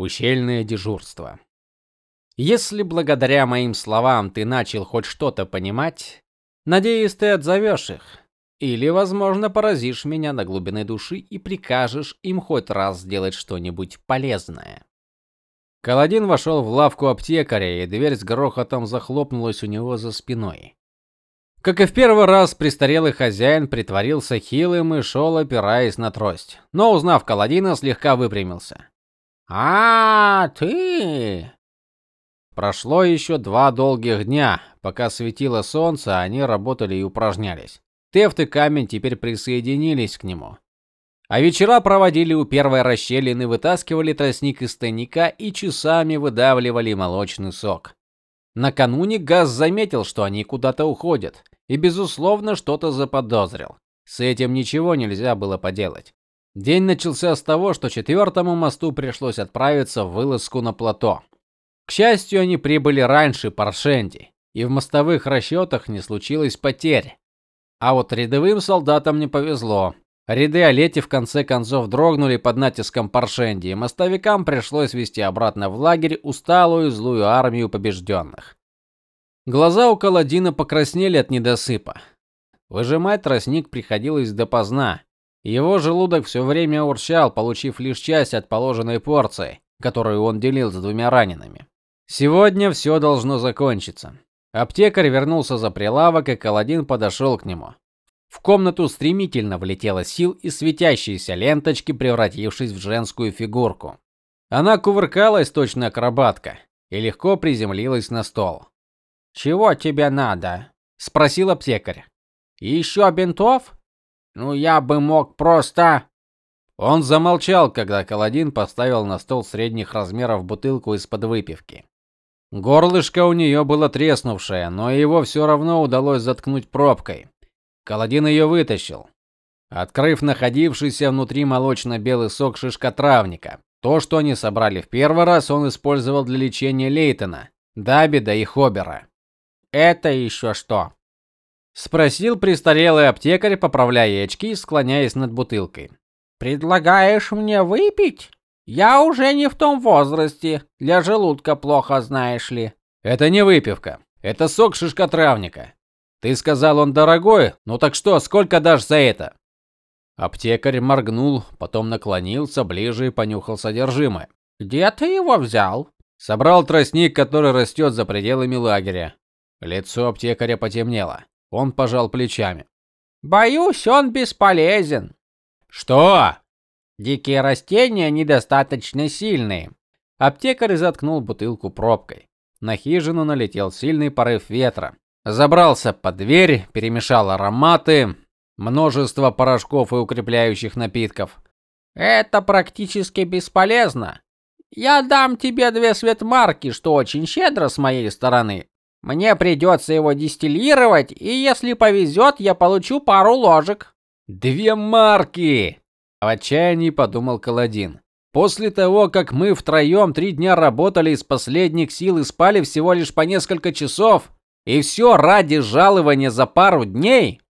Ущельное дежурство. Если благодаря моим словам ты начал хоть что-то понимать, надеюсь, ты отзовешь их. Или, возможно, поразишь меня на глубине души и прикажешь им хоть раз сделать что-нибудь полезное. Каладин вошел в лавку аптекаря, и дверь с грохотом захлопнулась у него за спиной. Как и в первый раз, престарелый хозяин притворился хилым и шел, опираясь на трость. Но, узнав Каладина, слегка выпрямился. А, ты? Прошло еще два долгих дня, пока светило солнце, они работали и упражнялись. Тефт и Камень теперь присоединились к нему. А вечера проводили у первой расщелины, вытаскивали тростник из тайника и часами выдавливали молочный сок. Накануне Газ заметил, что они куда-то уходят, и безусловно что-то заподозрил. С этим ничего нельзя было поделать. День начался с того, что четвертому мосту пришлось отправиться в вылазку на плато. К счастью, они прибыли раньше Паршенди, и в мостовых расчетах не случилось потерь. А вот рядовым солдатам не повезло. Ряды Олети в конце концов дрогнули под натиском Паршенди, и мостовикам пришлось вести обратно в лагерь усталую злую армию побежденных. Глаза у Каладина покраснели от недосыпа. Выжимать тростник приходилось допоздна. Его желудок все время урчал, получив лишь часть от положенной порции, которую он делил с двумя ранеными. Сегодня все должно закончиться. Аптекарь вернулся за прилавок, и Каладин подошел к нему. В комнату стремительно влетела сил и светящиеся ленточки, превратившись в женскую фигурку. Она кувыркалась точно акробатка и легко приземлилась на стол. "Чего тебе надо?" спросил аптекарь. «Еще бинтов?" Ну я бы мог просто Он замолчал, когда Каладин поставил на стол средних размеров бутылку из-под выпивки. Горлышко у нее было треснувшее, но его все равно удалось заткнуть пробкой. Каладин ее вытащил, открыв находившийся внутри молочно-белый сок шишкотравника. То, что они собрали в первый раз, он использовал для лечения Лейтона, Дабида и Хобера. Это еще что? Спросил престарелый аптекарь, поправляя очки и склоняясь над бутылкой. Предлагаешь мне выпить? Я уже не в том возрасте. Для желудка плохо, знаешь ли. Это не выпивка. Это сок шишкотравника. Ты сказал, он дорогой. Ну так что, сколько дашь за это? Аптекарь моргнул, потом наклонился ближе и понюхал содержимое. Где ты его взял? Собрал тростник, который растет за пределами лагеря. Лицо аптекаря потемнело. Он пожал плечами. Боюсь, он бесполезен. Что? Дикие растения недостаточно сильные. Аптекарь заткнул бутылку пробкой. На хижину налетел сильный порыв ветра. Забрался под дверь, перемешал ароматы, множество порошков и укрепляющих напитков. Это практически бесполезно. Я дам тебе две светмарки, что очень щедро с моей стороны. Мне придется его дистиллировать, и если повезет, я получу пару ложек. Две марки. В отчаянии подумал Каладин. После того, как мы втроем три дня работали из последних сил и спали всего лишь по несколько часов, и все ради жалования за пару дней?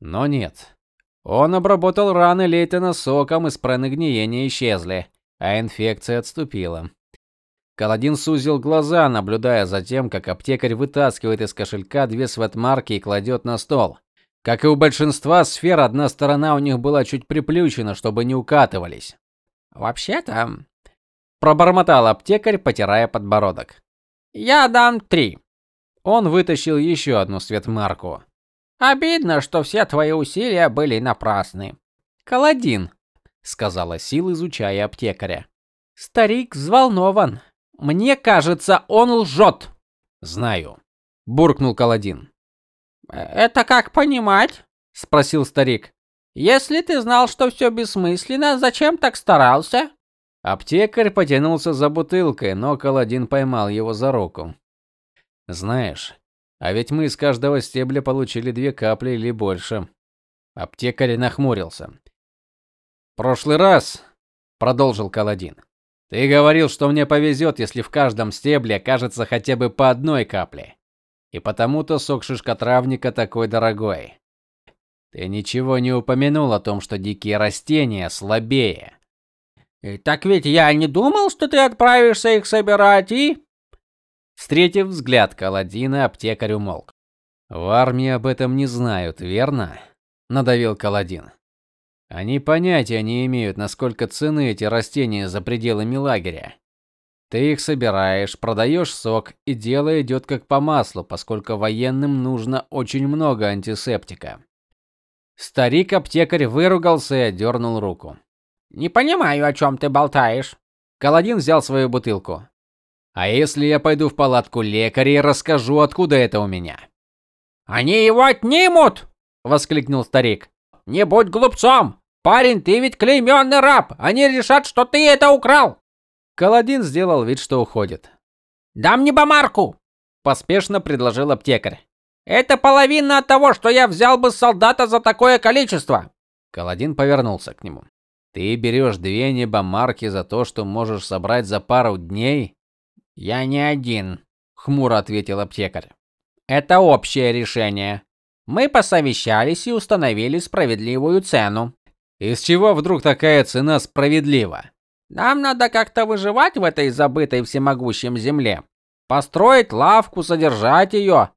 Но нет. Он обработал раны Лейтена соком, и спрены гниения исчезли, а инфекция отступила. Каладин сузил глаза, наблюдая за тем, как аптекарь вытаскивает из кошелька две светмарки и кладет на стол. Как и у большинства сфер, одна сторона у них была чуть приплющена, чтобы не укатывались. Вообще-то, пробормотал аптекарь, потирая подбородок. Я дам три. Он вытащил еще одну светмарку. Обидно, что все твои усилия были напрасны. Каладин, сказала Сил, изучая аптекаря. Старик взволнован. Мне кажется, он лжет. Знаю, буркнул Каладин. Это как понимать? спросил старик. Если ты знал, что все бессмысленно, зачем так старался? Аптекарь потянулся за бутылкой, но Каладин поймал его за руку. Знаешь, а ведь мы из каждого стебля получили две капли или больше. Аптекарь нахмурился. Прошлый раз, продолжил Каладин. Ты говорил, что мне повезет, если в каждом стебле окажется хотя бы по одной капле. И потому-то сок шишкотравника такой дорогой. Ты ничего не упомянул о том, что дикие растения слабее. Э, так ведь я не думал, что ты отправишься их собирать и Встретив взгляд Каладина, аптекарь умолк. В армии об этом не знают, верно? надавил Каладин. Они понятия не имеют, насколько ценны эти растения за пределами лагеря. Ты их собираешь, продаешь сок, и дело идет как по маслу, поскольку военным нужно очень много антисептика. Старик-аптекарь выругался и отдернул руку. Не понимаю, о чем ты болтаешь. Каладин взял свою бутылку. А если я пойду в палатку лекаря и расскажу, откуда это у меня? Они его отнимут, воскликнул старик. Не будь глупцом. Парень, ты ведь клейменный раб. Они решат, что ты это украл. Каладин сделал вид, что уходит. "Дам мне бомарку", поспешно предложил аптекарь. "Это половина от того, что я взял бы солдата за такое количество". Каладин повернулся к нему. "Ты берешь две небомарки за то, что можешь собрать за пару дней?" "Я не один", хмуро ответил аптекарь. "Это общее решение. Мы посовещались и установили справедливую цену". "Из чего вдруг такая цена справедлива?" Нам надо как-то выживать в этой забытой всемогущем земле. Построить лавку, содержать ее,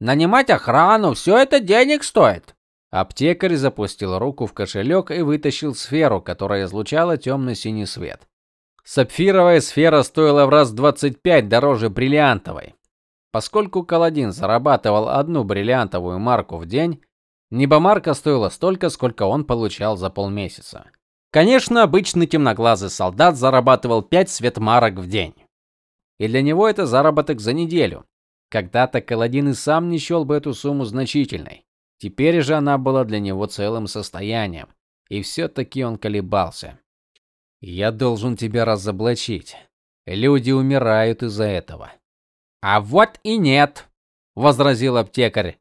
нанимать охрану все это денег стоит. Аптекарь запустил руку в кошелек и вытащил сферу, которая излучала темно синий свет. Сапфировая сфера стоила в раз 25 дороже бриллиантовой. Поскольку Каладин зарабатывал одну бриллиантовую марку в день, небомарка стоила столько, сколько он получал за полмесяца. Конечно, обычный темноглазый солдат зарабатывал 5 светмарок в день. И для него это заработок за неделю. Когда-то Каладин и сам не счел бы эту сумму значительной. Теперь же она была для него целым состоянием, и все таки он колебался. Я должен тебя разоблачить. Люди умирают из-за этого. А вот и нет, возразил аптекарь.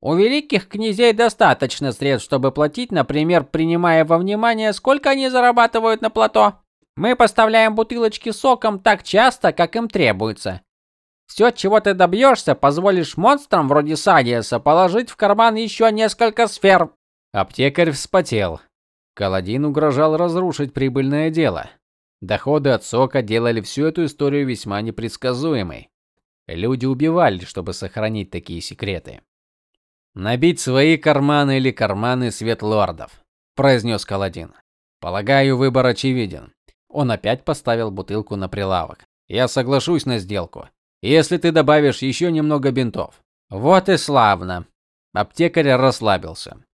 У великих князей достаточно средств, чтобы платить, например, принимая во внимание, сколько они зарабатывают на плато. Мы поставляем бутылочки соком так часто, как им требуется. Все, чего ты добьешься, позволишь монстрам вроде Садиаса положить в карман еще несколько сфер. Аптекарь вспотел. Каладин угрожал разрушить прибыльное дело. Доходы от сока делали всю эту историю весьма непредсказуемой. Люди убивали, чтобы сохранить такие секреты. Набить свои карманы или карманы светлордов, произнес Каладин. Полагаю, выбор очевиден. Он опять поставил бутылку на прилавок. Я соглашусь на сделку, если ты добавишь еще немного бинтов. Вот и славно. Аптекарь расслабился.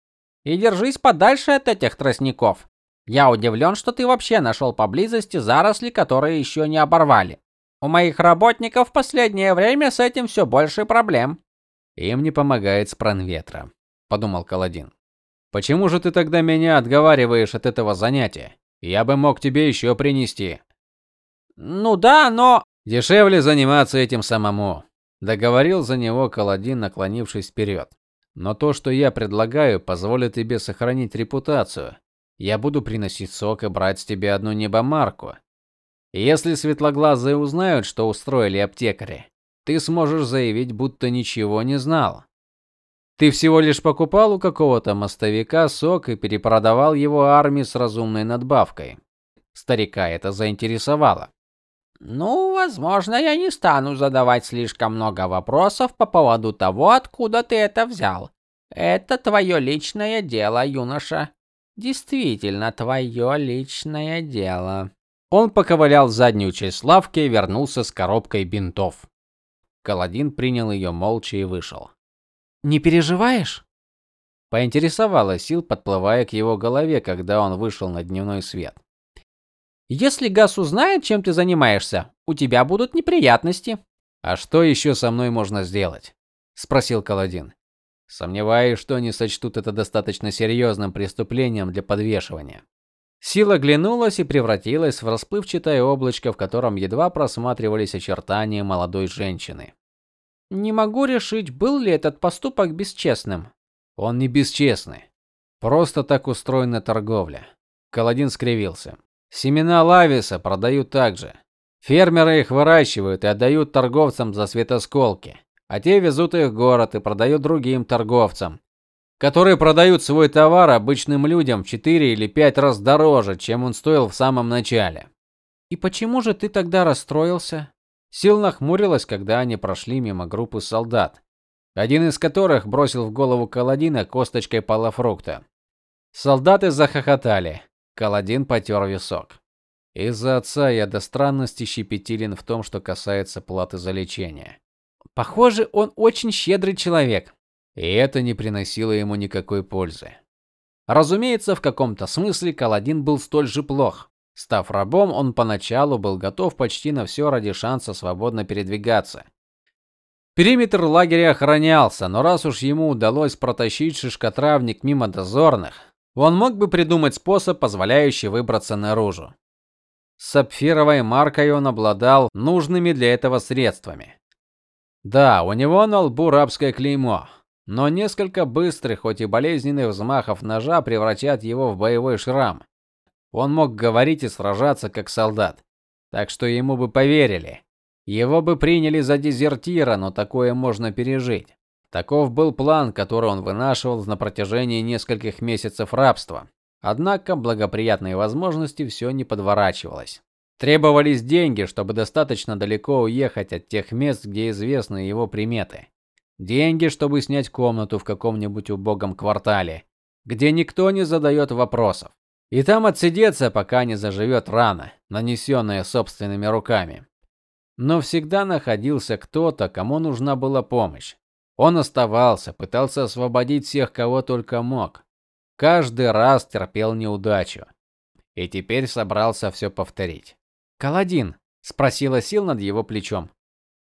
И держись подальше от этих тростников. Я удивлен, что ты вообще нашел поблизости заросли, которые еще не оборвали. У моих работников в последнее время с этим все больше проблем. Им не помогает спранветра, подумал Каладин. Почему же ты тогда меня отговариваешь от этого занятия? Я бы мог тебе еще принести. Ну да, но дешевле заниматься этим самому, договорил за него Каладин, наклонившись вперед. Но то, что я предлагаю, позволит тебе сохранить репутацию. Я буду приносить сок и брать с тебя одну небомарку. Если светлоглазые узнают, что устроили аптекари, ты сможешь заявить, будто ничего не знал. Ты всего лишь покупал у какого-то мостовика сок и перепродавал его армии с разумной надбавкой. Старика это заинтересовало. Ну, возможно, я не стану задавать слишком много вопросов по поводу того, откуда ты это взял. Это твое личное дело, юноша. Действительно твое личное дело. Он поковылял в заднюю часть лавки и вернулся с коробкой бинтов. Каладин принял ее молча и вышел. Не переживаешь? поинтересовалась Сил, подплывая к его голове, когда он вышел на дневной свет. Если Гас узнает, чем ты занимаешься, у тебя будут неприятности. А что еще со мной можно сделать? спросил Каладин. Сомневаюсь, что они сочтут это достаточно серьезным преступлением для подвешивания. Сила глянулась и превратилась в расплывчатое облачко, в котором едва просматривались очертания молодой женщины. Не могу решить, был ли этот поступок бесчестным. Он не бесчестный. Просто так устроена торговля. Каладин скривился. Семена лависа продают также. Фермеры их выращивают и отдают торговцам за светосколки, а те везут их в город и продают другим торговцам, которые продают свой товар обычным людям в 4 или 5 раз дороже, чем он стоил в самом начале. И почему же ты тогда расстроился? Сил нахмурилась, когда они прошли мимо группы солдат, один из которых бросил в голову Каладина косточкой полофрукта. Солдаты захохотали. Каладин потер висок. Из-за отца я до странности щепетилен в том, что касается платы за лечение. Похоже, он очень щедрый человек. И это не приносило ему никакой пользы. Разумеется, в каком-то смысле Каладин был столь же плох. Став рабом, он поначалу был готов почти на все ради шанса свободно передвигаться. Периметр лагеря охранялся, но раз уж ему удалось протащить шишкотравник мимо дозорных, он мог бы придумать способ, позволяющий выбраться наружу. С сапфировой маркой он обладал нужными для этого средствами. Да, у него на лбу рабское клеймо, но несколько быстрых, хоть и болезненных взмахов ножа превратят его в боевой шрам. Он мог говорить и сражаться как солдат, так что ему бы поверили. Его бы приняли за дезертира, но такое можно пережить. Таков был план, который он вынашивал на протяжении нескольких месяцев рабства. Однако благоприятные возможности все не подворачивалось. Требовались деньги, чтобы достаточно далеко уехать от тех мест, где известны его приметы. Деньги, чтобы снять комнату в каком-нибудь убогом квартале, где никто не задает вопросов. И там отсидеться, пока не заживет рана, нанесенная собственными руками. Но всегда находился кто-то, кому нужна была помощь. Он оставался, пытался освободить всех, кого только мог. Каждый раз терпел неудачу. И теперь собрался все повторить. "Каладин", спросила Сил над его плечом.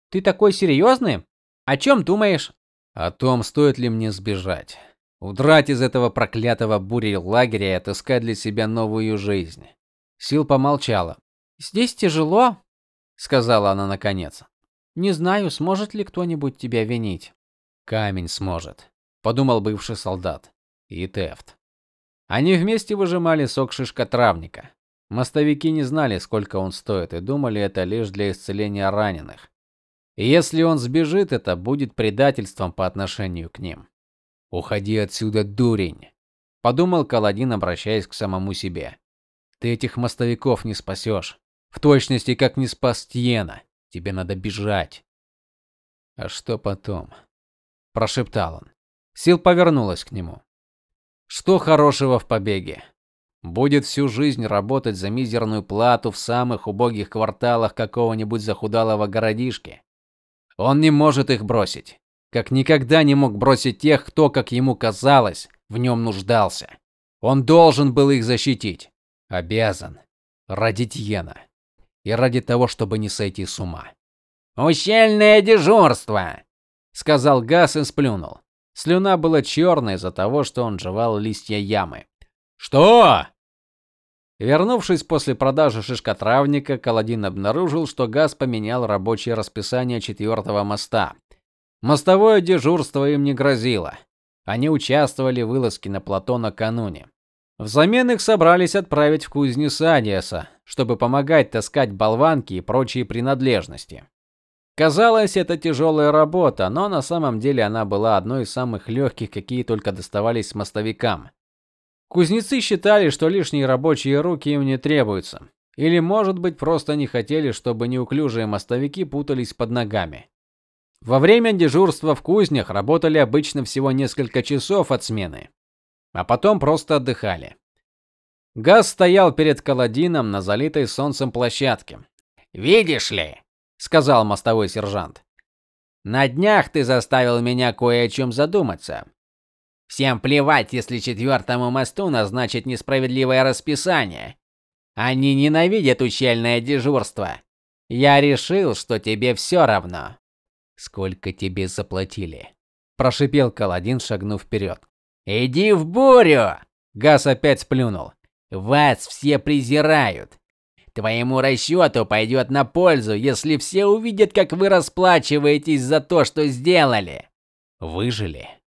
"Ты такой серьезный? О чем думаешь?" "О том, стоит ли мне сбежать, удрать из этого проклятого бури лагеря и отыскать для себя новую жизнь". Сил помолчала. "Здесь тяжело", сказала она наконец. "Не знаю, сможет ли кто-нибудь тебя винить". Камень сможет, подумал бывший солдат. И Тефт. Они вместе выжимали сок шишкотравника. Мостовики не знали, сколько он стоит, и думали это лишь для исцеления раненых. Если он сбежит, это будет предательством по отношению к ним. Уходи отсюда, дурень, подумал Каладин, обращаясь к самому себе. Ты этих мостовиков не спасешь. В точности, как не спас Тьена. Тебе надо бежать. А что потом? прошептал он. Сил повернулась к нему. Что хорошего в побеге? Будет всю жизнь работать за мизерную плату в самых убогих кварталах какого-нибудь захудалого городишки. Он не может их бросить, как никогда не мог бросить тех, кто, как ему казалось, в нем нуждался. Он должен был их защитить, обязан, ради Тьена и ради того, чтобы не сойти с ума. Ущельное дежурство, сказал Гас и сплюнул. Слюна была черной из-за того, что он жевал листья ямы. Что? Вернувшись после продажи шишкотравника, Каладин обнаружил, что Газ поменял рабочее расписание четвертого моста. Мостовое дежурство им не грозило. Они участвовали в вылазке на плато накануне. Взамен их собрались отправить в кузнец Адиаса, чтобы помогать таскать болванки и прочие принадлежности. Казалось, это тяжелая работа, но на самом деле она была одной из самых легких, какие только доставались мостовикам. Кузнецы считали, что лишние рабочие руки им не требуются, или, может быть, просто не хотели, чтобы неуклюжие мостовики путались под ногами. Во время дежурства в кузнях работали обычно всего несколько часов от смены, а потом просто отдыхали. Газ стоял перед Каладином на залитой солнцем площадке. "Видишь ли?" сказал мостовой сержант. На днях ты заставил меня кое о чем задуматься. Всем плевать, если четвертому мосту назначить несправедливое расписание. Они ненавидят учельное дежурство. Я решил, что тебе все равно. Сколько тебе заплатили? прошипел Каладин, шагнув вперед. Иди в бурю. Газ опять сплюнул. Вас все презирают. Твоему расчету пойдет на пользу, если все увидят, как вы расплачиваетесь за то, что сделали. Выжили.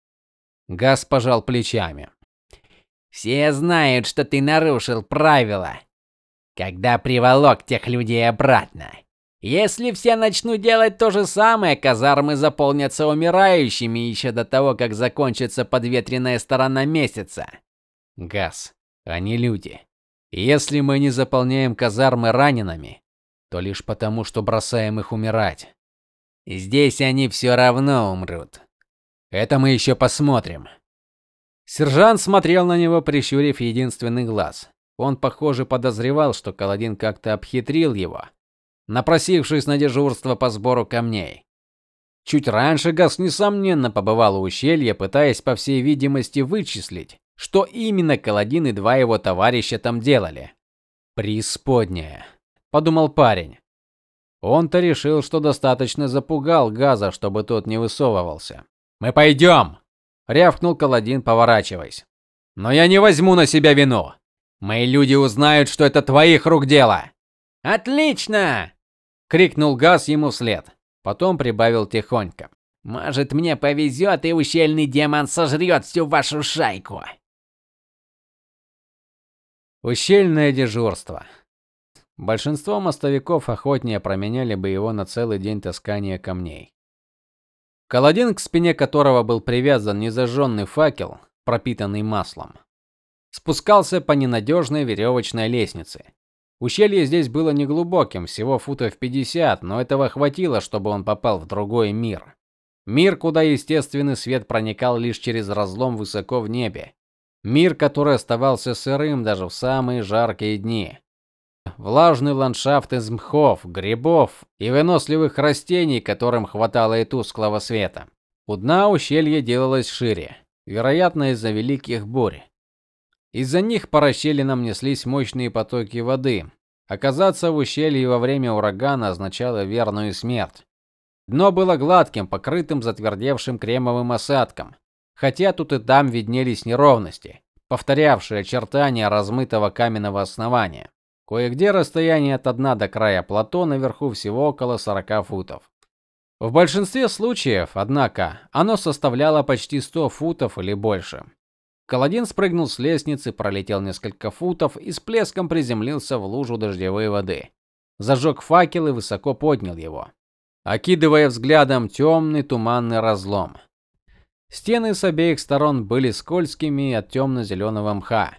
Газ пожал плечами. Все знают, что ты нарушил правила, когда приволок тех людей обратно. Если все начнут делать то же самое, казармы заполнятся умирающими еще до того, как закончится подветренная сторона месяца. Газ, они люди. Если мы не заполняем казармы ранеными, то лишь потому, что бросаем их умирать. Здесь они все равно умрут. Это мы еще посмотрим. Сержант смотрел на него, прищурив единственный глаз. Он, похоже, подозревал, что Каладин как-то обхитрил его, напросившись на дежурство по сбору камней. Чуть раньше Гас несомненно побывал у ущелья, пытаясь по всей видимости вычислить, что именно Каладин и два его товарища там делали. Преисподняя, подумал парень. Он-то решил, что достаточно запугал Газа, чтобы тот не высовывался. Мы пойдем!» — рявкнул Каладин, поворачиваясь. Но я не возьму на себя вину. Мои люди узнают, что это твоих рук дело. Отлично! крикнул Газ ему вслед. Потом прибавил тихонько: "Может, мне повезет, и ущельный демон сожрет всю вашу шайку". Ущельное дежурство. Большинство мостовиков охотнее променяли бы его на целый день таскания камней. Каладин, к спине которого был привязан незажженный факел, пропитанный маслом, спускался по ненадежной веревочной лестнице. Ущелье здесь было неглубоким, всего футов 50, но этого хватило, чтобы он попал в другой мир. Мир, куда естественный свет проникал лишь через разлом высоко в небе. Мир, который оставался сырым даже в самые жаркие дни. Влажный ландшафт из мхов, грибов и выносливых растений, которым хватало и тусклого света. У дна ущелье делалось шире, вероятно, из-за великих бурь. Из-за них по расщелинам неслись мощные потоки воды. Оказаться в ущелье во время урагана означало верную смерть. Дно было гладким, покрытым затвердевшим кремовым осадком хотя тут и там виднелись неровности, повторявшие очертания размытого каменного основания. Кое-где расстояние от дна до края плато наверху всего около 40 футов. В большинстве случаев, однако, оно составляло почти 100 футов или больше. Каладин спрыгнул с лестницы, пролетел несколько футов и с плеском приземлился в лужу дождевой воды. Зажег факел и высоко поднял его, окидывая взглядом темный туманный разлом. Стены с обеих сторон были скользкими от темно зеленого мха.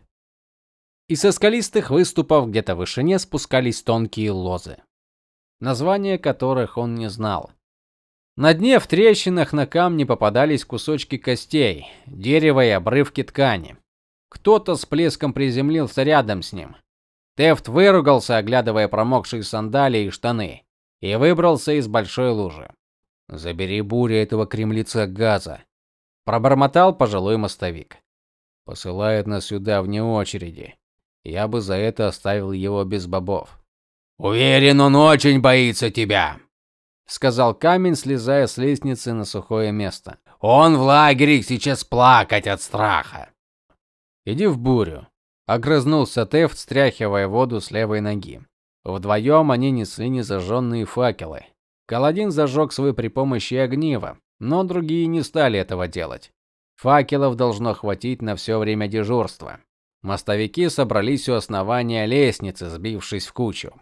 И со скалистых выступов где-то в вышине спускались тонкие лозы, названия которых он не знал. На дне в трещинах на камне попадались кусочки костей, дерева и обрывки ткани. Кто-то с плеском приземлился рядом с ним. Тефт выругался, оглядывая промокшие сандалии и штаны, и выбрался из большой лужи. Забери буря этого кремлеца газа, пробормотал пожилой мостовик. Посылает нас сюда вне очереди. Я бы за это оставил его без бобов. Уверен, он очень боится тебя, сказал камень, слезая с лестницы на сухое место. Он в лагере сейчас плакать от страха. Иди в бурю, огрызнулся Теф, стряхивая воду с левой ноги. Вдвоем они несли незажженные факелы. Каладин зажег свой при помощи огнива, но другие не стали этого делать. Факелов должно хватить на все время дежурства. Мостовики собрались у основания лестницы, сбившись в кучу.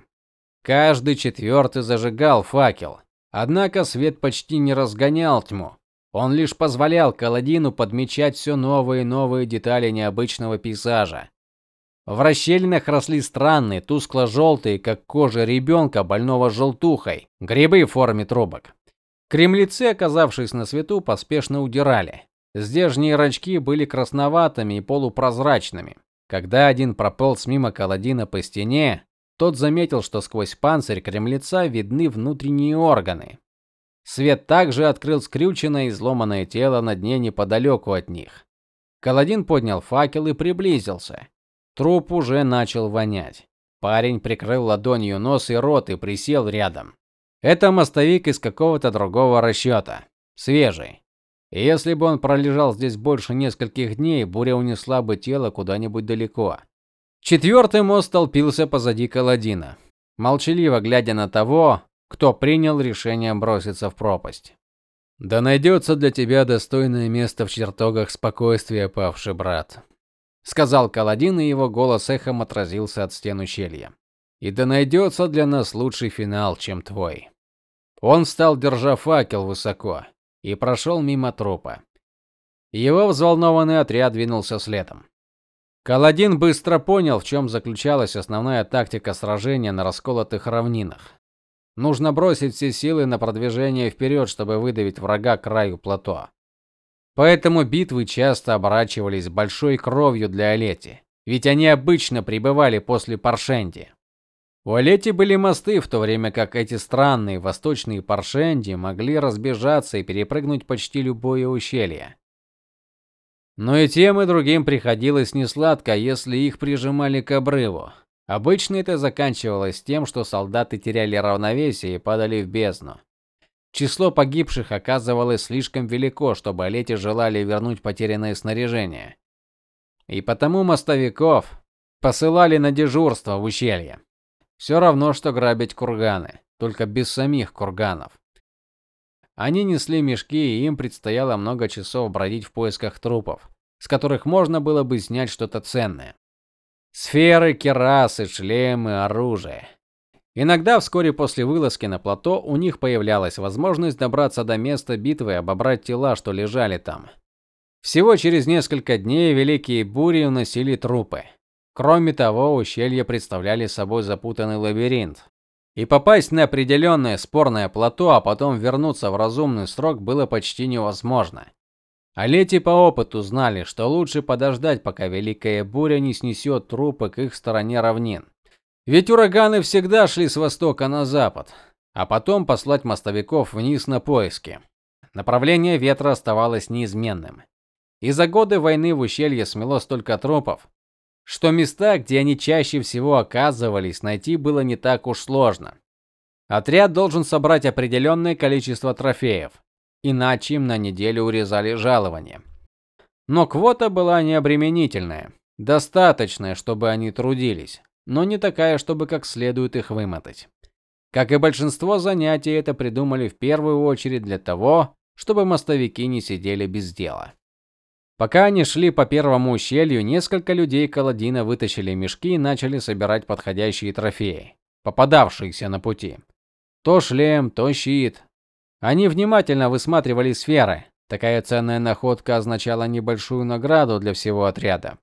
Каждый четвертый зажигал факел. Однако свет почти не разгонял тьму. Он лишь позволял Каладину подмечать все новые и новые детали необычного пейзажа. В расщелинах росли странные, тускло-желтые, как кожа ребенка, больного желтухой, грибы в форме трубок. Кремлецы, оказавшись на свету, поспешно удирали. Здешние рачки были красноватыми и полупрозрачными. Когда один прополз мимо Каладина по стене, тот заметил, что сквозь панцирь кремлеца видны внутренние органы. Свет также открыл скрюченное и изломанное тело на дне неподалеку от них. Каладин поднял факел и приблизился. Труп уже начал вонять. Парень прикрыл ладонью нос и рот и присел рядом. Это мостовик из какого-то другого расчета. Свежий. Если бы он пролежал здесь больше нескольких дней, буря унесла бы тело куда-нибудь далеко. Четвертый мост толпился позади Каладина, молчаливо глядя на того, кто принял решение броситься в пропасть. Да найдется для тебя достойное место в чертогах спокойствия, павший брат, сказал Каладин, и его голос эхом отразился от стен ущелья. И да найдется для нас лучший финал, чем твой. Он встал, держа факел высоко, и прошел мимо трупа. Его взволнованный отряд двинулся следом. Каладин быстро понял, в чем заключалась основная тактика сражения на расколотых равнинах. Нужно бросить все силы на продвижение вперед, чтобы выдавить врага к краю плато. Поэтому битвы часто оборачивались большой кровью для Олети, ведь они обычно прибывали после Паршенди. У Олети были мосты, в то время как эти странные восточные Паршенди могли разбежаться и перепрыгнуть почти любое ущелье. Но и тем и другим приходилось несладко, если их прижимали к обрыву. Обычно это заканчивалось тем, что солдаты теряли равновесие и падали в бездну. Число погибших оказывалось слишком велико, чтобы Олете желали вернуть потерянное снаряжение. И потому мостовиков посылали на дежурство в ущелье. Все равно что грабить курганы, только без самих курганов. Они несли мешки, и им предстояло много часов бродить в поисках трупов, с которых можно было бы снять что-то ценное. Сферы, керасы, шлемы, оружие. Иногда вскоре после вылазки на плато у них появлялась возможность добраться до места битвы и обобрать тела, что лежали там. Всего через несколько дней великие бури уносили трупы. Кроме того, ущелья представляли собой запутанный лабиринт. И попасть на определенное спорное плато, а потом вернуться в разумный срок было почти невозможно. А лети по опыту знали, что лучше подождать, пока великая буря не снесет трупы к их стороне равнин. Ведь ураганы всегда шли с востока на запад, а потом послать мостовиков вниз на поиски. Направление ветра оставалось неизменным. И за годы войны в ущелье смело столько трупов, что места, где они чаще всего оказывались, найти было не так уж сложно. Отряд должен собрать определенное количество трофеев, иначе им на неделю урезали жалование. Но квота была необременительная, достаточная, чтобы они трудились, но не такая, чтобы как следует их вымотать. Как и большинство занятий, это придумали в первую очередь для того, чтобы мостовики не сидели без дела. Пока они шли по первому ущелью, несколько людей Каладина вытащили мешки и начали собирать подходящие трофеи, попадавшиеся на пути. То шлем, то щит, они внимательно высматривали сферы. Такая ценная находка означала небольшую награду для всего отряда.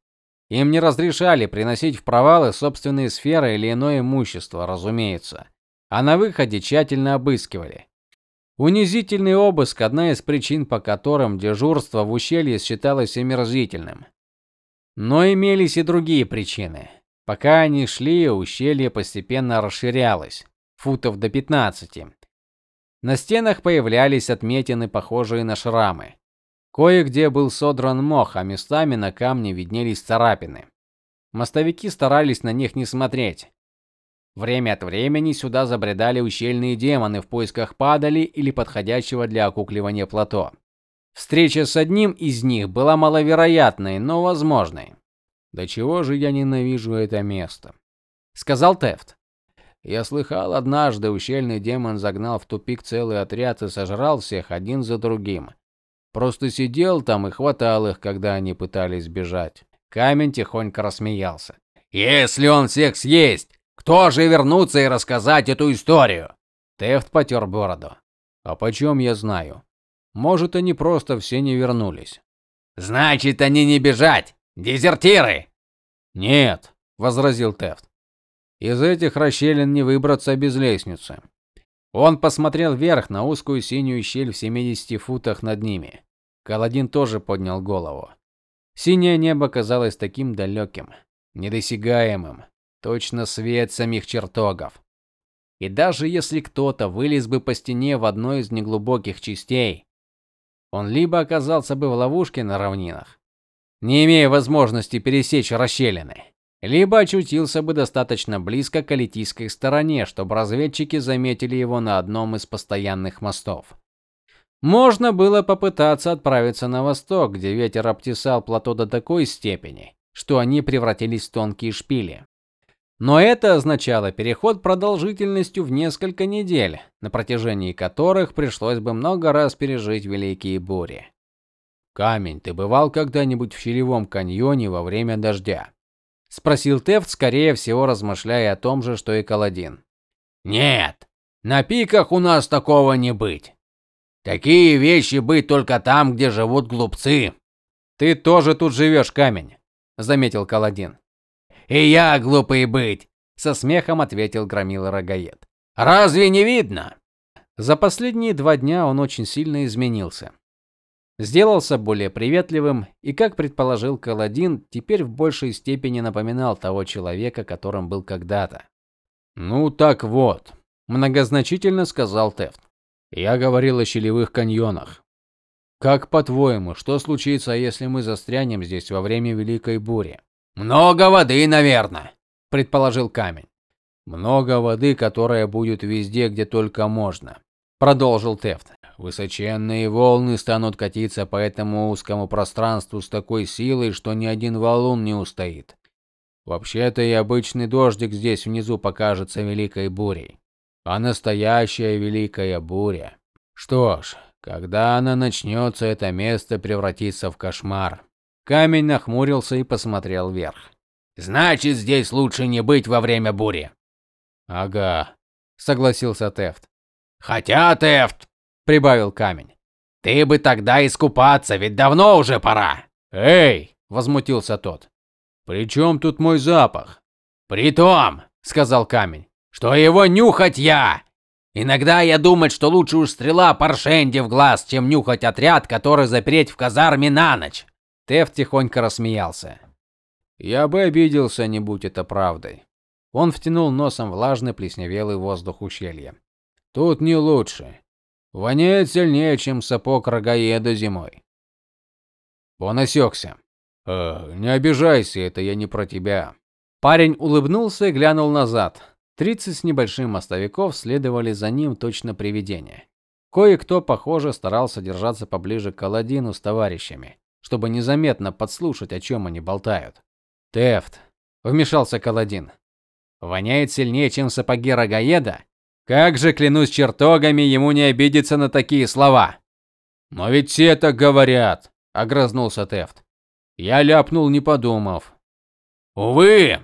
Им не разрешали приносить в провалы собственные сферы или иное имущество, разумеется. А на выходе тщательно обыскивали. Унизительный обыск одна из причин, по которым дежурство в ущелье считалось омерзительным. Но имелись и другие причины. Пока они шли, ущелье постепенно расширялось, футов до 15. На стенах появлялись отметины, похожие на шрамы. Кое-где был содран мох, а местами на камне виднелись царапины. Мостовики старались на них не смотреть. Время от времени сюда забредали ущельные демоны в поисках падали или подходящего для окукливания плато. Встреча с одним из них была маловероятной, но возможной. "Да чего же я ненавижу это место", сказал Тефт. Я слыхал, однажды ущельный демон загнал в тупик целый отряд и сожрал всех один за другим. Просто сидел там и хватал их, когда они пытались бежать. Камень тихонько рассмеялся. Если он всех съесть, кто же вернуться и рассказать эту историю? Тефт потер бороду. А почем я знаю? Может, они просто все не вернулись. Значит, они не бежать, дезертиры. Нет, возразил Тефт. Из этих расщелин не выбраться без лестницы. Он посмотрел вверх на узкую синюю щель в 70 футах над ними. Каладин тоже поднял голову. Синее небо казалось таким далеким, недосягаемым, точно свет самих чертогов. И даже если кто-то вылез бы по стене в одной из неглубоких частей, он либо оказался бы в ловушке на равнинах, не имея возможности пересечь расщелины, либо очутился бы достаточно близко к алитийской стороне, чтобы разведчики заметили его на одном из постоянных мостов. Можно было попытаться отправиться на восток, где ветер обтесал плато до такой степени, что они превратились в тонкие шпили. Но это означало переход продолжительностью в несколько недель, на протяжении которых пришлось бы много раз пережить великие бури. Камень, ты бывал когда-нибудь в щелевом каньоне во время дождя? спросил Тефт, скорее всего, размышляя о том же, что и Каладин. Нет. На пиках у нас такого не быть. Такие вещи быть только там, где живут глупцы. Ты тоже тут живешь, камень, заметил Каладин. И я глупый быть, со смехом ответил громила Рогаед. Разве не видно? За последние два дня он очень сильно изменился. Сделался более приветливым и, как предположил Каладин, теперь в большей степени напоминал того человека, которым был когда-то. Ну так вот, многозначительно сказал Тефт. Я говорил о щелевых каньонах. Как по-твоему, что случится, если мы застрянем здесь во время великой бури? Много воды, наверное, предположил камень. Много воды, которая будет везде, где только можно, продолжил Тефт. Высоченные волны станут катиться по этому узкому пространству с такой силой, что ни один валун не устоит. Вообще-то и обычный дождик здесь внизу покажется великой бурей. А настоящая великая буря. Что ж, когда она начнется, это место превратится в кошмар. Камень нахмурился и посмотрел вверх. Значит, здесь лучше не быть во время бури. Ага, согласился Тефт. Хотя, Тефт, прибавил камень. Ты бы тогда искупаться, ведь давно уже пора. Эй, возмутился тот. При чем тут мой запах? При том, сказал камень, что его нюхать я. Иногда я думаю, что лучше уж стрела паршенде в глаз, чем нюхать отряд, который запереть в казарме на ночь. Теф тихонько рассмеялся. Я бы обиделся, не будь это правдой. Он втянул носом влажный плесневелый воздух ущелья. Тут не лучше. Воняет сильнее, чем сапог рогаеда зимой. Он осекся. «Э, не обижайся, это я не про тебя. Парень улыбнулся и глянул назад. Тридцать с небольшим мостовиков следовали за ним точно привидения. Кое-кто, похоже, старался держаться поближе к Аладдину с товарищами, чтобы незаметно подслушать, о чем они болтают. "Тефт", вмешался Каладин. "Воняет сильнее, чем сапоги рогаеда? Как же, клянусь чертогами, ему не обидеться на такие слова. Но ведь все так говорят, огрызнулся Тефт. Я ляпнул, не подумав. Увы,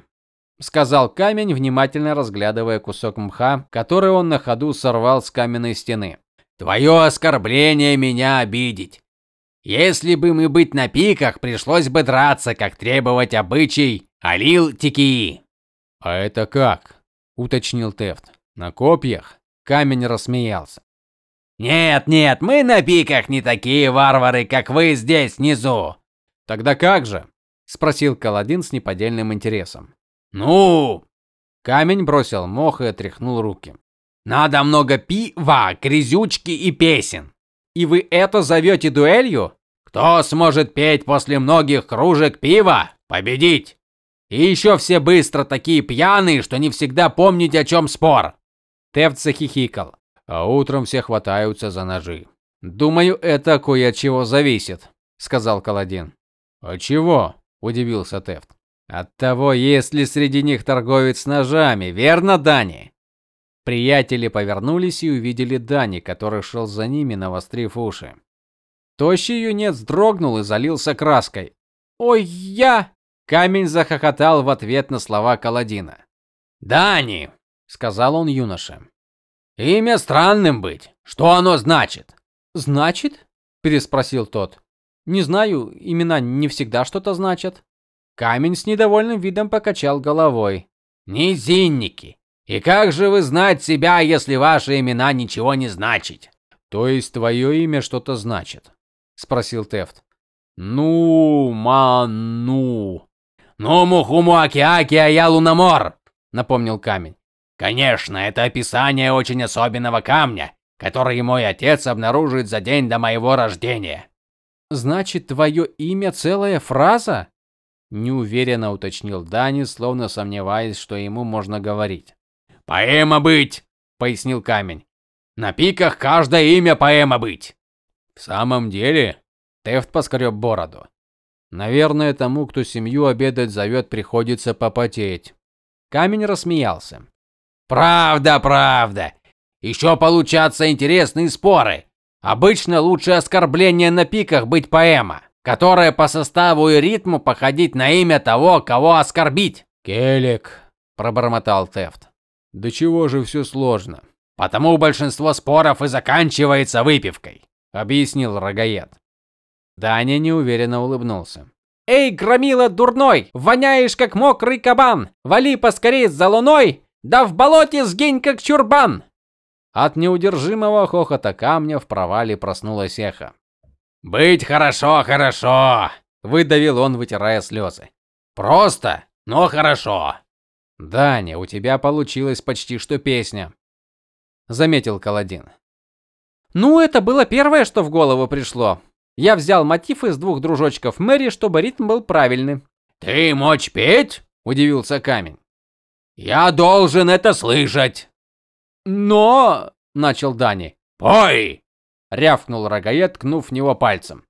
сказал камень, внимательно разглядывая кусок мха, который он на ходу сорвал с каменной стены. Твое оскорбление меня обидеть. Если бы мы быть на пиках, пришлось бы драться, как требовать обычай Алил Тикии. А это как? уточнил Тефт. На копьях? Камень рассмеялся. Нет, нет, мы на пиках не такие варвары, как вы здесь внизу. Тогда как же? спросил Каладин с неподдельным интересом. Ну, камень бросил мох и отряхнул руки. Надо много пива, грязючки и песен. И вы это зовете дуэлью? Кто сможет петь после многих кружек пива? Победить. И еще все быстро такие пьяные, что не всегда помнить, о чем спор. Тефт захихикал. А утром все хватаются за ножи. Думаю, это кое от чего зависит, сказал Каладин. От чего? удивился Тефт. От того, есть ли среди них торговец ножами, верно, Дани? Приятели повернулись и увидели Дани, который шел за ними, навострив уши. Тощий юнец дрогнул и залился краской. "Ой, я!" Камень захохотал в ответ на слова Каладина. "Дани", сказал он юноше. Имя странным быть. Что оно значит? Значит? переспросил тот. Не знаю, имена не всегда что-то значат. Камень с недовольным видом покачал головой. Низинники. И как же вы знать себя, если ваши имена ничего не значат? То есть твое имя что-то значит? спросил Тефт. Ну, ману. Ну, мухумуакиаки аялунамор, напомнил камень. Конечно, это описание очень особенного камня, который мой отец обнаружит за день до моего рождения. Значит, твое имя целая фраза? неуверенно уточнил Дани, словно сомневаясь, что ему можно говорить. Поэма быть, пояснил камень. На пиках каждое имя поэма быть. В самом деле, Тефт поскреб бороду. Наверное, тому, кто семью обедать зовет, приходится попотеть. Камень рассмеялся. Правда, правда. Еще получатся интересные споры. Обычно лучше оскорбление на пиках быть поэма. которое по составу и ритму походит на имя того, кого оскорбить. Келек, пробормотал Тефт. Да чего же все сложно? Потому большинство споров и заканчивается выпивкой, объяснил Рогаед. Даня неуверенно улыбнулся. Эй, громила дурной, воняешь как мокрый кабан. Вали поскорей за луной, да в болоте сгинь как чурбан. От неудержимого хохота камня в провале проснулась эхо. Быть хорошо, хорошо, выдавил он, вытирая слезы. Просто, но хорошо. Даня, у тебя получилась почти что песня, заметил Каладин. Ну, это было первое, что в голову пришло. Я взял мотив из двух дружочков Мэри, чтобы ритм был правильный. Ты мочь петь? удивился Камень. Я должен это слышать. Но, начал Дани. Пой, рявкнул Рогаед, ткнув в него пальцем.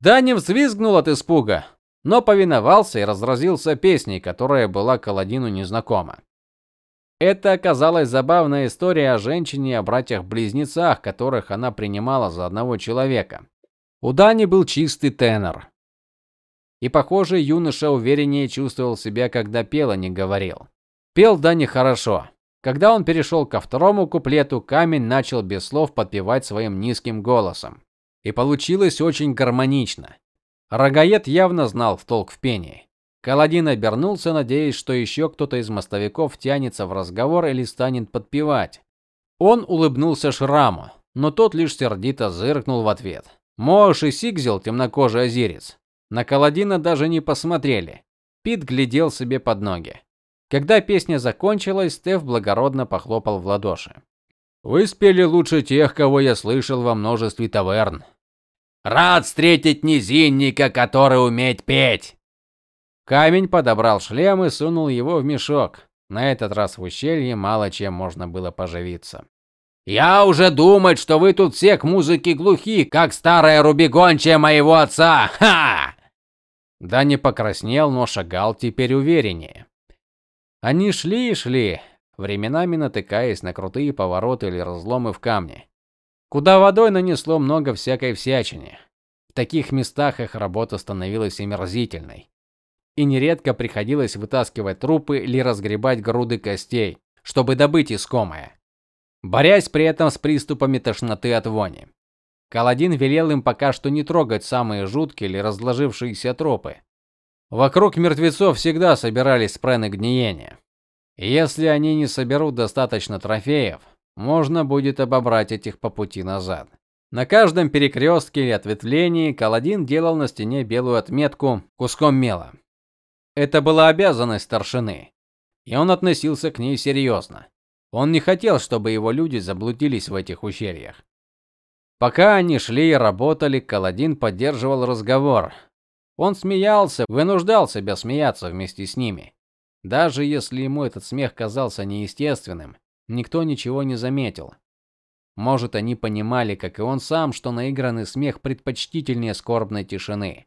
Дани взвизгнул от испуга, но повиновался и разразился песней, которая была Каладину незнакома. Это оказалась забавная история о женщине и о братьях-близнецах, которых она принимала за одного человека. У Дани был чистый тенор. И, похоже, юноша увереннее чувствовал себя, когда пел, а не говорил. Пел Дани хорошо. Когда он перешел ко второму куплету, Камень начал без слов подпевать своим низким голосом. И получилось очень гармонично. Рогаед явно знал в толк в пении. Каладин обернулся, надеясь, что еще кто-то из мостовиков тянется в разговор или станет подпевать. Он улыбнулся Шраму, но тот лишь сердито зыркнул в ответ. Мош и Сигзел, темнокожий азирец, на Каладина даже не посмотрели. Пит глядел себе под ноги. Когда песня закончилась, Стеф благородно похлопал в ладоши. Вы спели лучше тех, кого я слышал во множестве таверн. Рад встретить низинника, который умеет петь. Камень подобрал шлем и сунул его в мешок. На этот раз в ущелье мало чем можно было поживиться. Я уже думать, что вы тут все к музыке глухи, как старая рубигончая моего отца. Ха! Да не покраснел, но шагал теперь увереннее. Они шли и шли, временами натыкаясь на крутые повороты или разломы в камне. Куда водой нанесло много всякой всячины. В таких местах их работа становилась омерзительной. И нередко приходилось вытаскивать трупы или разгребать груды костей, чтобы добыть искомое борясь при этом с приступами тошноты от вони. Каладин велел им пока что не трогать самые жуткие или разложившиеся трупы. Вокруг мертвецов всегда собирались спрены гниения. Если они не соберут достаточно трофеев, можно будет обобрать этих по пути назад. На каждом перекрестке или ответвлении Каладин делал на стене белую отметку куском мела. Это была обязанность старшины, и он относился к ней серьезно. Он не хотел, чтобы его люди заблудились в этих ущельях. Пока они шли и работали, Каладин поддерживал разговор. Он смеялся, вынуждал себя смеяться вместе с ними. Даже если ему этот смех казался неестественным, никто ничего не заметил. Может, они понимали, как и он сам, что наигранный смех предпочтительнее скорбной тишины,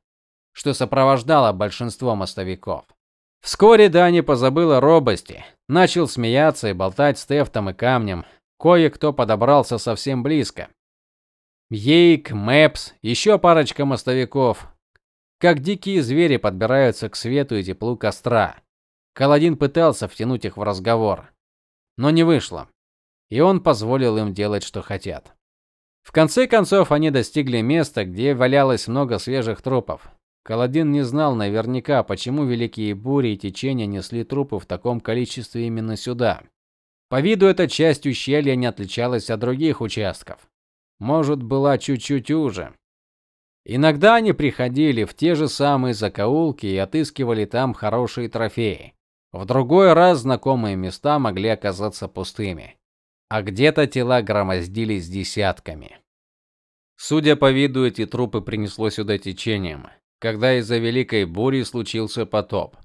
что сопровождало большинство мостовиков. Вскоре Дани позабыл о робости, начал смеяться и болтать с Тефтом и Камнем. Кое-кто подобрался совсем близко. Ейк, Мэпс, еще парочка мостовиков. Как дикие звери подбираются к свету и теплу костра. Каладин пытался втянуть их в разговор, но не вышло. И он позволил им делать, что хотят. В конце концов они достигли места, где валялось много свежих трупов. Каладин не знал наверняка, почему великие бури и течения несли трупы в таком количестве именно сюда. По виду эта часть ущелья не отличалась от других участков. Может, была чуть-чуть уже. Иногда они приходили в те же самые закоулки и отыскивали там хорошие трофеи. В другой раз знакомые места могли оказаться пустыми, а где-то тела громоздились десятками. Судя по виду, эти трупы принесло сюда течением когда из-за великой бури случился потоп.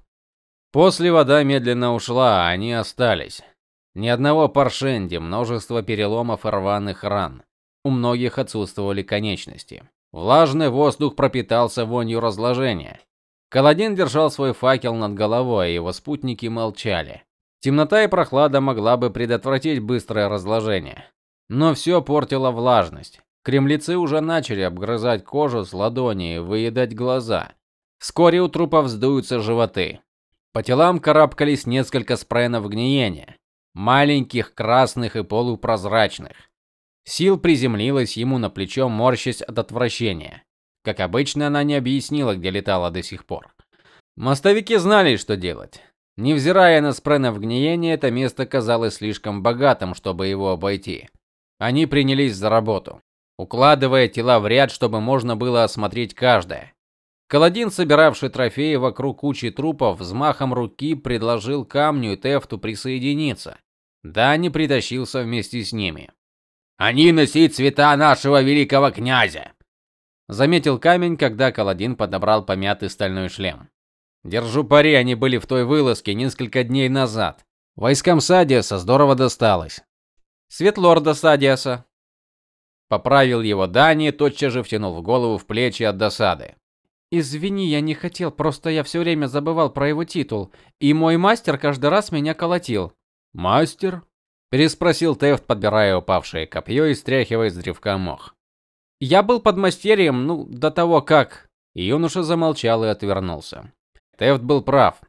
После вода медленно ушла, а они остались. Ни одного паршенди, множество переломов и рваных ран. У многих отсутствовали конечности. Влажный воздух пропитался вонью разложения. Каладин держал свой факел над головой, а его спутники молчали. Темнота и прохлада могла бы предотвратить быстрое разложение, но все портила влажность. Кремлецы уже начали обгрызать кожу с ладони и выедать глаза. Вскоре у трупов вздуются животы. По телам карабкались несколько спренов гниения, маленьких, красных и полупрозрачных. Сил приземлилась ему на плечо, морщась от отвращения. Как обычно, она не объяснила, где летала до сих пор. Мостовики знали, что делать. Невзирая на спренов гниения, это место казалось слишком богатым, чтобы его обойти. Они принялись за работу, укладывая тела в ряд, чтобы можно было осмотреть каждое. Каладин, собиравший трофеи вокруг кучи трупов, взмахом руки предложил Камню и Тефту присоединиться. Дани притащился вместе с ними. Они носить цвета нашего великого князя, заметил Камень, когда Каладин подобрал помятый стальной шлем. Держу пари, они были в той вылазке несколько дней назад. Войскам Садиаса здорово досталось. Светлорда Садиаса поправил его Дани, тотчас же втянул в голову в плечи от досады. Извини, я не хотел, просто я все время забывал про его титул, и мой мастер каждый раз меня колотил. Мастер? переспросил Тефт, подбирая упавшее копье и стряхивая с древка мох. Я был подмастерьем, ну, до того как. И юноша замолчал и отвернулся. Тефт был прав.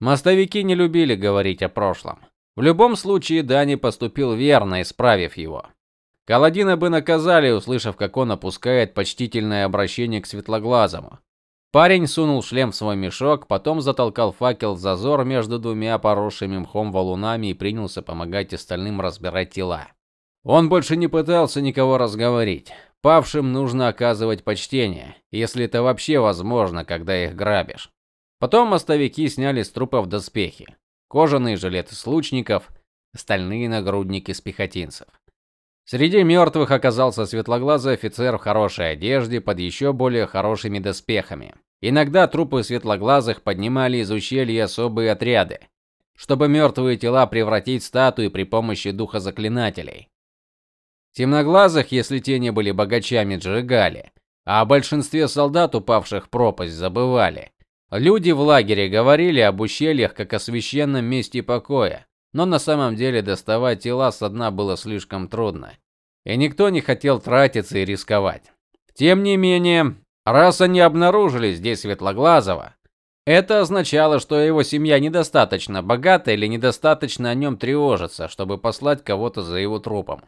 Мостовики не любили говорить о прошлом. В любом случае Дани поступил верно, исправив его. Каладина бы наказали, услышав, как он опускает почтительное обращение к светлоглазому. Парень сунул шлем в свой мешок, потом затолкал факел в зазор между двумя поросшими мхом валунами и принялся помогать остальным разбирать тела. Он больше не пытался никого разговорить. Павшим нужно оказывать почтение, если это вообще возможно, когда их грабишь. Потом мостовики сняли с трупов доспехи, кожаные жилеты с лучников, стальные нагрудники с пехотинцев. Среди мертвых оказался светлоглазый офицер в хорошей одежде под еще более хорошими доспехами. Иногда трупы светлоглазых поднимали из ущелья особые отряды, чтобы мертвые тела превратить в статуи при помощи духа заклинателей. Темноглазых, если те не были богачами, сжигали, а о большинстве солдат, упавших в пропасть, забывали. Люди в лагере говорили об ущельях как о священном месте покоя, но на самом деле доставать тела со дна было слишком трудно, и никто не хотел тратиться и рисковать. Тем не менее, раз они обнаружили здесь Светлоглазого, это означало, что его семья недостаточно богата или недостаточно о нем тревожится, чтобы послать кого-то за его трупом.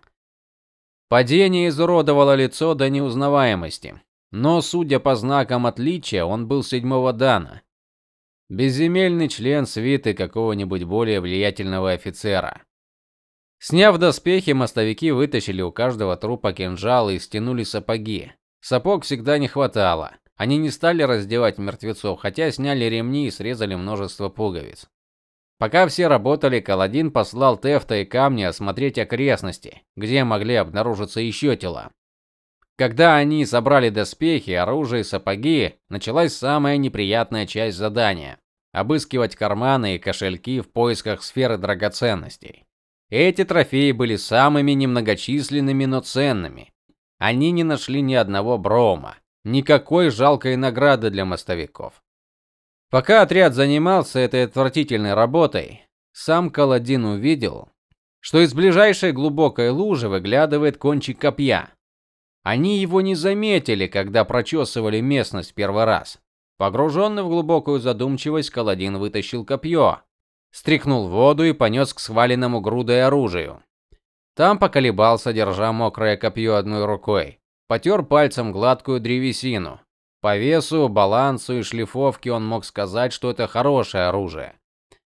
Падение изуродовало лицо до неузнаваемости, но, судя по знакам отличия, он был седьмого дана безземельный член свиты какого-нибудь более влиятельного офицера. Сняв доспехи, мостовики вытащили у каждого трупа кинжалы и стянули сапоги. Сапог всегда не хватало. Они не стали раздевать мертвецов, хотя сняли ремни и срезали множество пуговиц. Пока все работали, Каладин послал Тефта и Камни осмотреть окрестности, где могли обнаружиться еще тела. Когда они собрали доспехи, оружие и сапоги, началась самая неприятная часть задания обыскивать карманы и кошельки в поисках сферы драгоценностей. Эти трофеи были самыми немногочисленными, но ценными. Они не нашли ни одного брома, никакой жалкой награды для мостовиков. Пока отряд занимался этой отвратительной работой, сам Каладин увидел, что из ближайшей глубокой лужи выглядывает кончик копья. Они его не заметили, когда прочесывали местность первый раз. Погруженный в глубокую задумчивость, Каладин вытащил копье, стряхнул воду и понес к сваленному грудой оружию. Там поколебался, держа мокрое копье одной рукой. Потер пальцем гладкую древесину. По весу, балансу и шлифовке он мог сказать, что это хорошее оружие.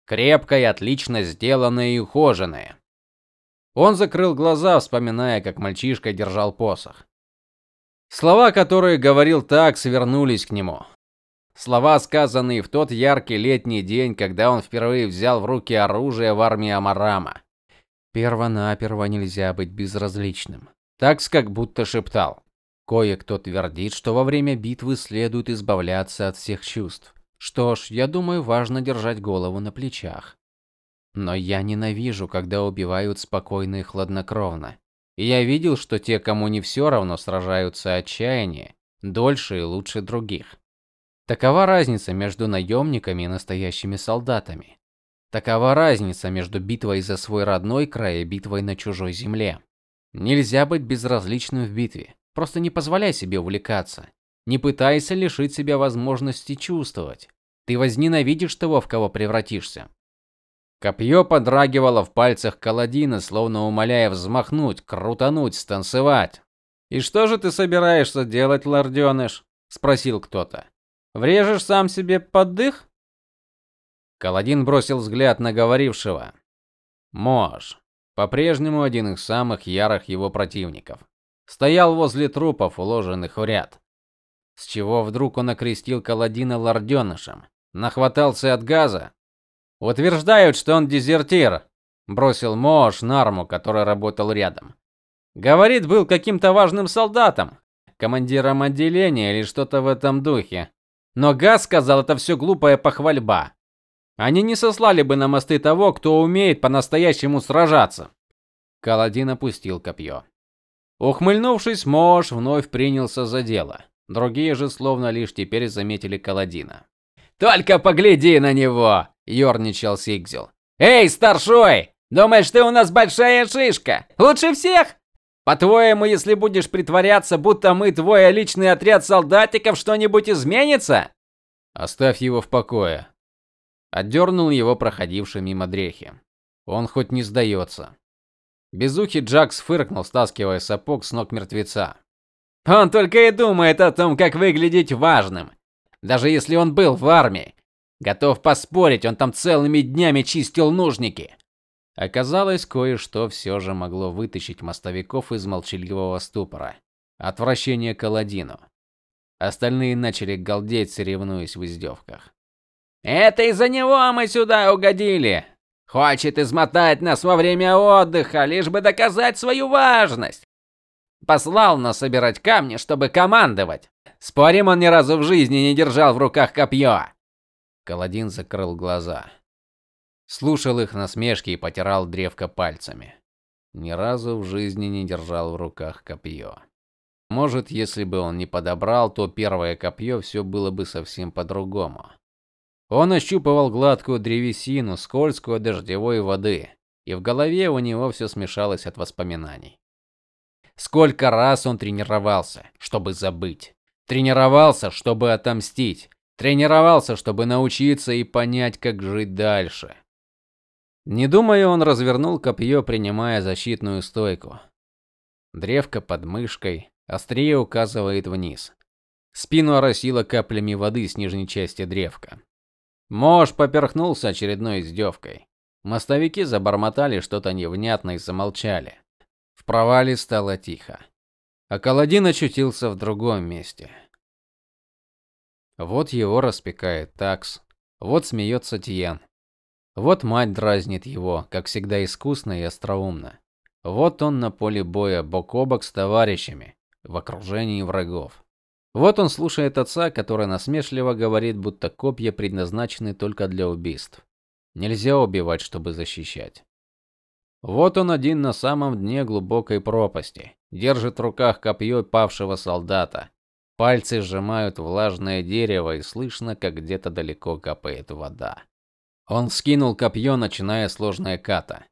Крепкое, отлично сделанное и ухоженное. Он закрыл глаза, вспоминая, как мальчишка держал посох. Слова, которые говорил так, свернулись к нему. Слова, сказанные в тот яркий летний день, когда он впервые взял в руки оружие в армии Амарама. Первонаперво нельзя быть безразличным. Так как будто шептал. Кое-кто твердит, что во время битвы следует избавляться от всех чувств. Что ж, я думаю, важно держать голову на плечах. Но я ненавижу, когда убивают спокойно и хладнокровно. И я видел, что те, кому не все равно, сражаются отчаяние, дольше и лучше других. Такова разница между наемниками и настоящими солдатами. Такова разница между битвой за свой родной край и битвой на чужой земле. Нельзя быть безразличным в битве. Просто не позволяй себе увлекаться. Не пытайся лишить себя возможности чувствовать. Ты возненавидишь того, в кого превратишься. Копье подрагивало в пальцах Каладина, словно умоляя взмахнуть, крутануть, станцевать. "И что же ты собираешься делать, лордёныш?" спросил кто-то. "Врежешь сам себе под дых?" Каладин бросил взгляд на говорившего. Мож, по-прежнему один из самых ярых его противников, стоял возле трупов, уложенных в ряд. С чего вдруг он окрестил Каладина лордёнышем? Нахватался от газа? Утверждают, что он дезертир, бросил Мош Нарму, который работал рядом. Говорит, был каким-то важным солдатом, командиром отделения или что-то в этом духе. Но Газ сказал, это все глупая похвальба. Они не сослали бы на мосты того, кто умеет по-настоящему сражаться. Каладин опустил копье. Ухмыльнувшись, Мош вновь принялся за дело. Другие же словно лишь теперь заметили Каладина. Только погляди на него, ерничал Сигзел. Эй, старшой, думаешь, ты у нас большая шишка? Лучше всех? По-твоему, если будешь притворяться, будто мы твой личный отряд солдатиков, что-нибудь изменится? Оставь его в покое. Отдернул его проходивший мимо дрехи. Он хоть не сдается. Безухий Джакс фыркнул, стаскивая сапог с ног мертвеца. Он только и думает о том, как выглядеть важным. Даже если он был в армии, готов поспорить, он там целыми днями чистил нужники. Оказалось, кое-что все же могло вытащить мостовиков из молчаливого ступора. Отвращение к Аладдину. Остальные начали галдеть, соревнуясь в издевках. Это из-за него мы сюда угодили. Хочет измотать нас во время отдыха, лишь бы доказать свою важность. Послал нас собирать камни, чтобы командовать. Спорим, он ни разу в жизни не держал в руках копье. Каладин закрыл глаза. Слушал их насмешки и потирал древко пальцами. Ни разу в жизни не держал в руках копье. Может, если бы он не подобрал то первое копье, все было бы совсем по-другому. Он ощупывал гладкую древесину, скользкую от дождевой воды, и в голове у него все смешалось от воспоминаний. Сколько раз он тренировался, чтобы забыть. Тренировался, чтобы отомстить. Тренировался, чтобы научиться и понять, как жить дальше. Не думая, он развернул копье, принимая защитную стойку. Древко под мышкой, острие указывает вниз. Спину оросило каплями воды с нижней части древка. Мож поперхнулся очередной издевкой. Мостовики забормотали что-то невнятное и замолчали. В провале стало тихо. А Каладин очутился в другом месте. Вот его распекает такс, вот смеется Тиен. Вот мать дразнит его, как всегда искусно и остроумно. Вот он на поле боя бок о бок с товарищами, в окружении врагов. Вот он слушает отца, который насмешливо говорит, будто копья предназначены только для убийств. Нельзя убивать, чтобы защищать. Вот он один на самом дне глубокой пропасти, держит в руках копье павшего солдата. Пальцы сжимают влажное дерево, и слышно, как где-то далеко капает вода. Он вскинул копье, начиная сложное ката,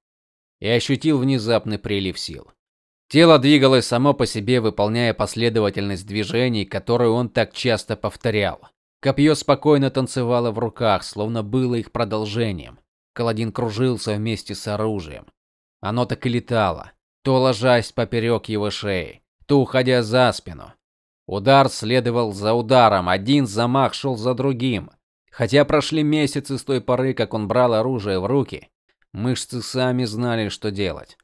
и ощутил внезапный прилив сил. Тело двигалось само по себе, выполняя последовательность движений, которую он так часто повторял. Копье спокойно танцевало в руках, словно было их продолжением. Каладин кружился вместе с оружием. Оно так и летало, то ложась поперек его шеи, то уходя за спину. Удар следовал за ударом, один замах шел за другим. Хотя прошли месяцы с той поры, как он брал оружие в руки, мышцы сами знали, что делать.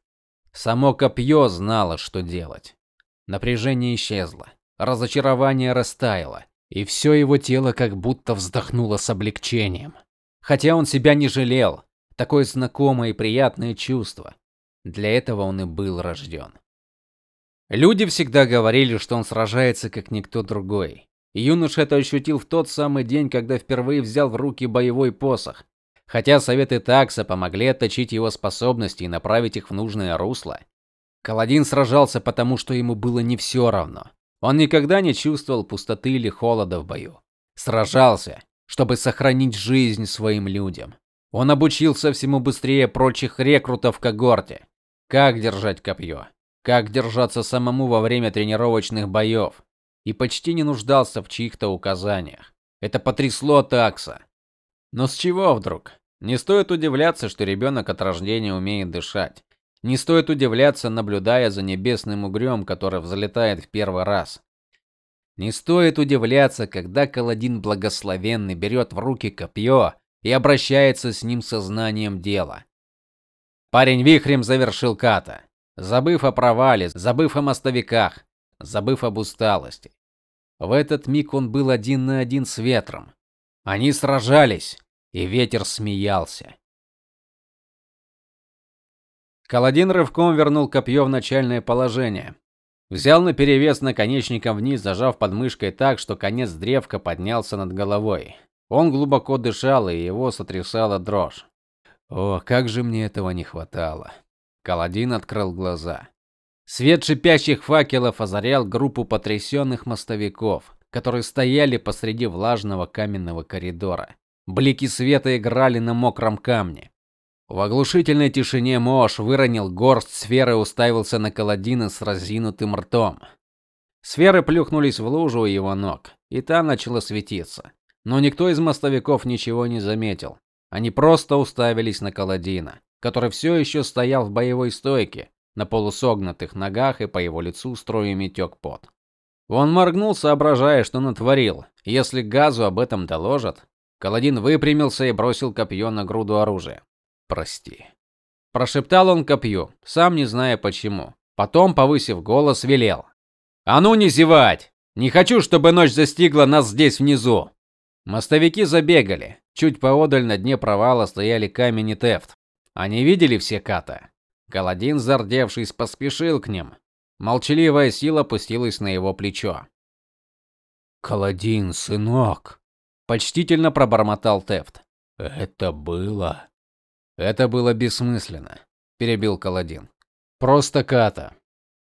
Само копье знало, что делать. Напряжение исчезло, разочарование растаяло, и все его тело как будто вздохнуло с облегчением. Хотя он себя не жалел, такое знакомое и приятное чувство. Для этого он и был рожден. Люди всегда говорили, что он сражается как никто другой. И юноша это ощутил в тот самый день, когда впервые взял в руки боевой посох. Хотя советы такса помогли отточить его способности и направить их в нужное русло, Каладин сражался потому, что ему было не все равно. Он никогда не чувствовал пустоты или холода в бою. Сражался, чтобы сохранить жизнь своим людям. Он обучился всему быстрее прочих рекрутов в когорте. Как держать копье, как держаться самому во время тренировочных боев, и почти не нуждался в чьих-то указаниях. Это потрясло Такса. Но с чего вдруг? Не стоит удивляться, что ребенок от рождения умеет дышать. Не стоит удивляться, наблюдая за небесным угрём, который взлетает в первый раз. Не стоит удивляться, когда Каладин благословенный берет в руки копье и обращается с ним сознанием дела. Парень вихрем завершил ката, забыв о провале, забыв о мостовиках, забыв об усталости. В этот миг он был один на один с ветром. Они сражались, и ветер смеялся. Каладин рывком вернул копье в начальное положение. Взял на перевес наконечником вниз, зажав подмышкой так, что конец древка поднялся над головой. Он глубоко дышал, и его сотрясала дрожь. О, как же мне этого не хватало. Каладин открыл глаза. Свет шипящих факелов озарял группу потрясенных мостовиков, которые стояли посреди влажного каменного коридора. Блики света играли на мокром камне. В оглушительной тишине Мош выронил горсть сферы и уставился на Каладина с разинутым ртом. Сферы плюхнулись в лужу у его ног, и та начала светиться. Но никто из мостовиков ничего не заметил. Они просто уставились на Каладина, который все еще стоял в боевой стойке, на полусогнутых ногах, и по его лицу струями тек пот. Он моргнул, соображая, что натворил. Если Газу об этом доложат, Каладин выпрямился и бросил копье на груду оружия. "Прости", прошептал он копью, сам не зная почему. Потом, повысив голос, велел: "А ну не зевать! Не хочу, чтобы ночь застигла нас здесь внизу". Мостовики забегали. Чуть поодаль на дне провала стояли камень и тефт. Они видели все ката. Каладин, зардевшись, поспешил к ним. Молчаливая сила опустилась на его плечо. "Каладин, сынок", почтительно пробормотал Тефт. "Это было это было бессмысленно, перебил Каладин. Просто ката.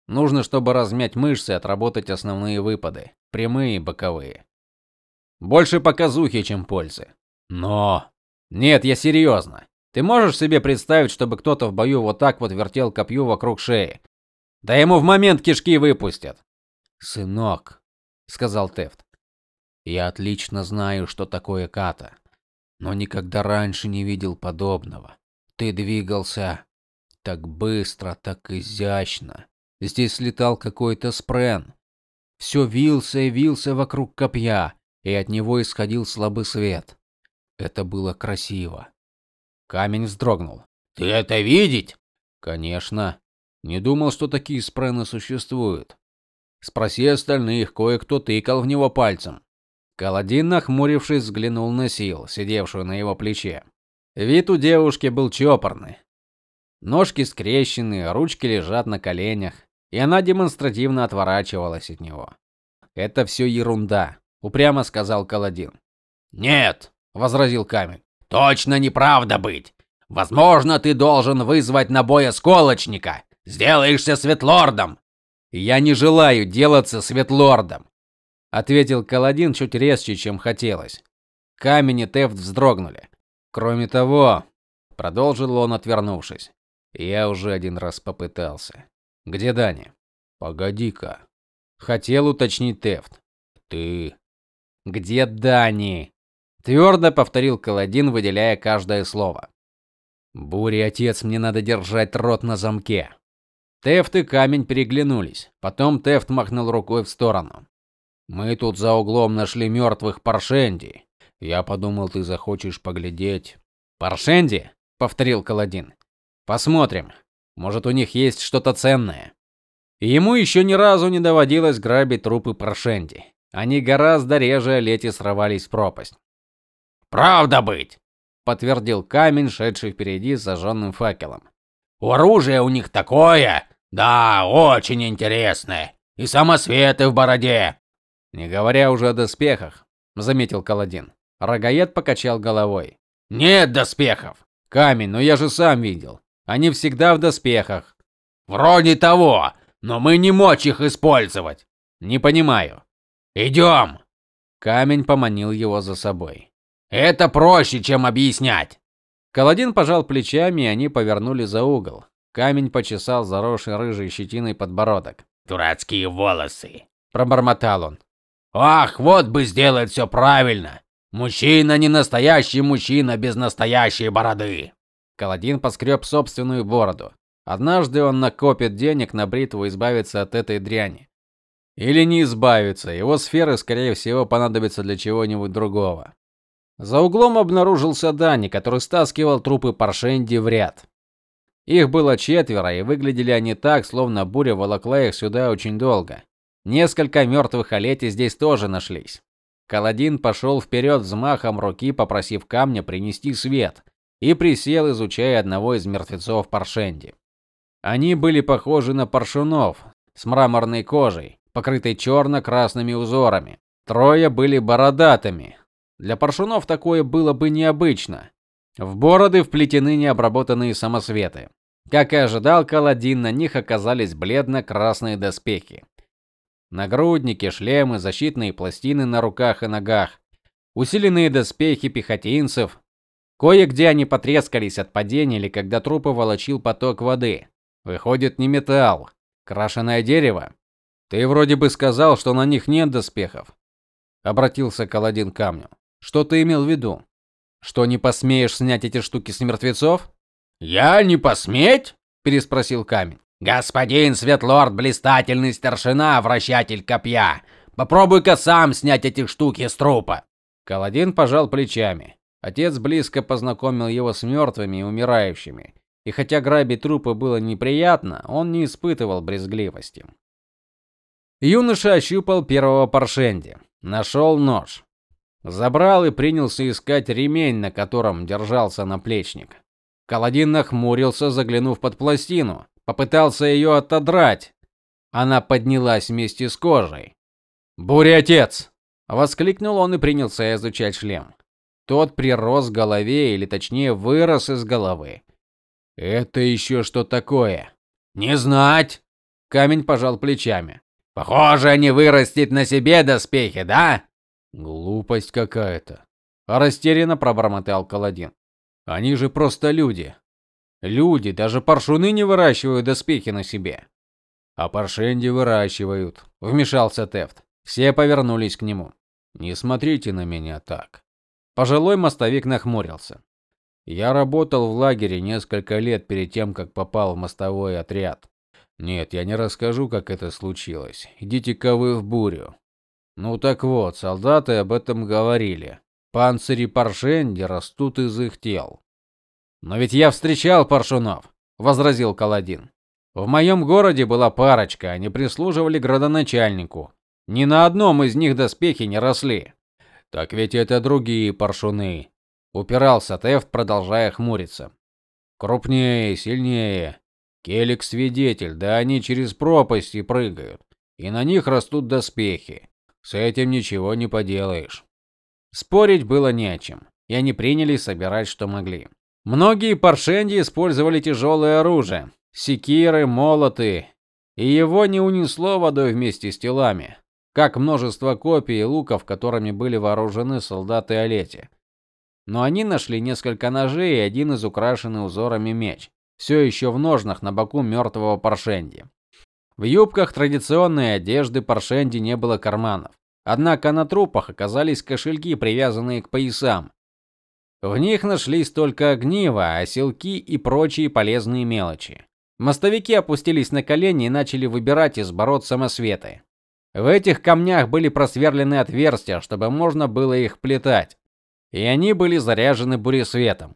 Нужно, чтобы размять мышцы и отработать основные выпады, прямые и боковые. Больше показухи, чем пользы. Но нет, я серьезно. Ты можешь себе представить, чтобы кто-то в бою вот так вот вертел копье вокруг шеи? Да ему в момент кишки выпустят. Сынок, сказал Тефт. Я отлично знаю, что такое ката но никогда раньше не видел подобного. Ты двигался так быстро, так изящно. Здесь летал какой-то спрен. Все вился и вился вокруг копья, и от него исходил слабый свет. Это было красиво. Камень вздрогнул. Ты это видеть? Конечно. Не думал, что такие спрены существуют. Спроси остальных, кое-кто тыкал в него пальцем. Каладин, нахмурившись, взглянул на Сил, сидевшую на его плече. Вид у девушки был чопорный. Ножки скрещены, ручки лежат на коленях, и она демонстративно отворачивалась от него. Это все ерунда, упрямо сказал Каладин. Нет, возразил Камень. Точно неправда быть. Возможно, ты должен вызвать на бой осколочника. Сделаешься светлордом. Я не желаю делаться светлордом ответил Каладин чуть резче, чем хотелось. Камень и Тефт вздрогнули. Кроме того, продолжил он, отвернувшись. Я уже один раз попытался. Где Дани? Погоди-ка. Хотел уточнить Тефт. Ты Где Дани? Твердо повторил Каладин, выделяя каждое слово. Бури, отец, мне надо держать рот на замке. Тефт и камень переглянулись. Потом Тефт махнул рукой в сторону. Мы тут за углом нашли мертвых паршенди. Я подумал, ты захочешь поглядеть. Паршенди? повторил Каладин. Посмотрим. Может, у них есть что-то ценное. Ему еще ни разу не доводилось грабить трупы паршенди. Они гораздо реже лети срывались в пропасть. Правда быть, подтвердил камень, шедший впереди с зажженным факелом. Оружие у них такое, да, очень интересное. И самосветы в бороде. Не говоря уже о доспехах, заметил Каладин. Рогаед покачал головой. Нет доспехов. Камень, но я же сам видел. Они всегда в доспехах. Вроде того, но мы не мочь их использовать. Не понимаю. Идем. Камень поманил его за собой. Это проще, чем объяснять. Каладин пожал плечами, и они повернули за угол. Камень почесал заросший рыжей щетиной подбородок. Дурацкие волосы, пробормотал он. Ах, вот бы сделать все правильно. Мужчина не настоящий мужчина без настоящей бороды. Каладин поскреб собственную бороду. Однажды он накопит денег на бритву и избавится от этой дряни. Или не избавится, его сферы, скорее всего, понадобятся для чего-нибудь другого. За углом обнаружился Дани, который стаскивал трупы Паршенди в ряд. Их было четверо, и выглядели они так, словно буря волокла их сюда очень долго. Несколько мертвых олети здесь тоже нашлись. Каладин пошел вперед взмахом руки, попросив камня принести свет, и присел, изучая одного из мертвецов Паршенди. Они были похожи на паршунов с мраморной кожей, покрытой черно красными узорами. Трое были бородатыми. Для паршунов такое было бы необычно. В бороды вплетены необработанные самосветы. Как и ожидал Каладин, на них оказались бледно-красные доспехи. Нагрудники, шлемы, защитные пластины на руках и ногах, усиленные доспехи пехотинцев. Кое-где они потрескались от падения или когда трупы волочил поток воды. Выходит, не металл, крашеное дерево. Ты вроде бы сказал, что на них нет доспехов. Обратился Каладин к камню. Что ты имел в виду? Что не посмеешь снять эти штуки с мертвецов? Я не посметь? переспросил камень. Господин Светлорд, блистательный старшина, вращатель копья. Попробуй-ка сам снять эти штуки с трупа. Каладин пожал плечами. Отец близко познакомил его с мертвыми и умирающими. И хотя грабить трупы было неприятно, он не испытывал брезгливости. Юноша ощупал первого паршенди, нашел нож. Забрал и принялся искать ремень, на котором держался наплечник. Каладин нахмурился, заглянув под пластину. Попытался ее отодрать. Она поднялась вместе с кожей. "Буря, отец!" воскликнул он и принялся изучать шлем. Тот прирос к голове, или точнее, вырос из головы. Это еще что такое? Не знать. Камень пожал плечами. Похоже, не вырастет на себе доспехи, да? Глупость какая-то. Растерянно пробормотал Каладин. Они же просто люди. Люди, даже паршуны не выращивают доспехи на себе. А паршенди выращивают, вмешался Тефт. Все повернулись к нему. Не смотрите на меня так. Пожилой мостовик нахмурился. Я работал в лагере несколько лет перед тем, как попал в мостовой отряд. Нет, я не расскажу, как это случилось. Идите-ка вы в бурю. Ну так вот, солдаты об этом говорили. Панцири паршенди растут из их тел. Но ведь я встречал паршунов, возразил Каладин. В моем городе была парочка, они прислуживали градоначальнику. Ни на одном из них доспехи не росли. Так ведь это другие паршуны, упирался Тефт, продолжая хмуриться. Крупнее, сильнее. Келик свидетель, да они через пропасти прыгают, и на них растут доспехи. С этим ничего не поделаешь. Спорить было не о чем, и они принялись собирать, что могли. Многие паршенди использовали тяжелое оружие: секиры, молоты, и его не унесло водой вместе с телами, как множество копий и луков, которыми были вооружены солдаты Олети. Но они нашли несколько ножей и один из украшенный узорами меч, все еще в ножнах на боку мертвого паршенди. В юбках традиционной одежды паршенди не было карманов. Однако на трупах оказались кошельки, привязанные к поясам, в них нашлись только огниво, оселки и прочие полезные мелочи. Мостовики опустились на колени и начали выбирать из бород самосветы. В этих камнях были просверлены отверстия, чтобы можно было их плетать, и они были заряжены буресветом.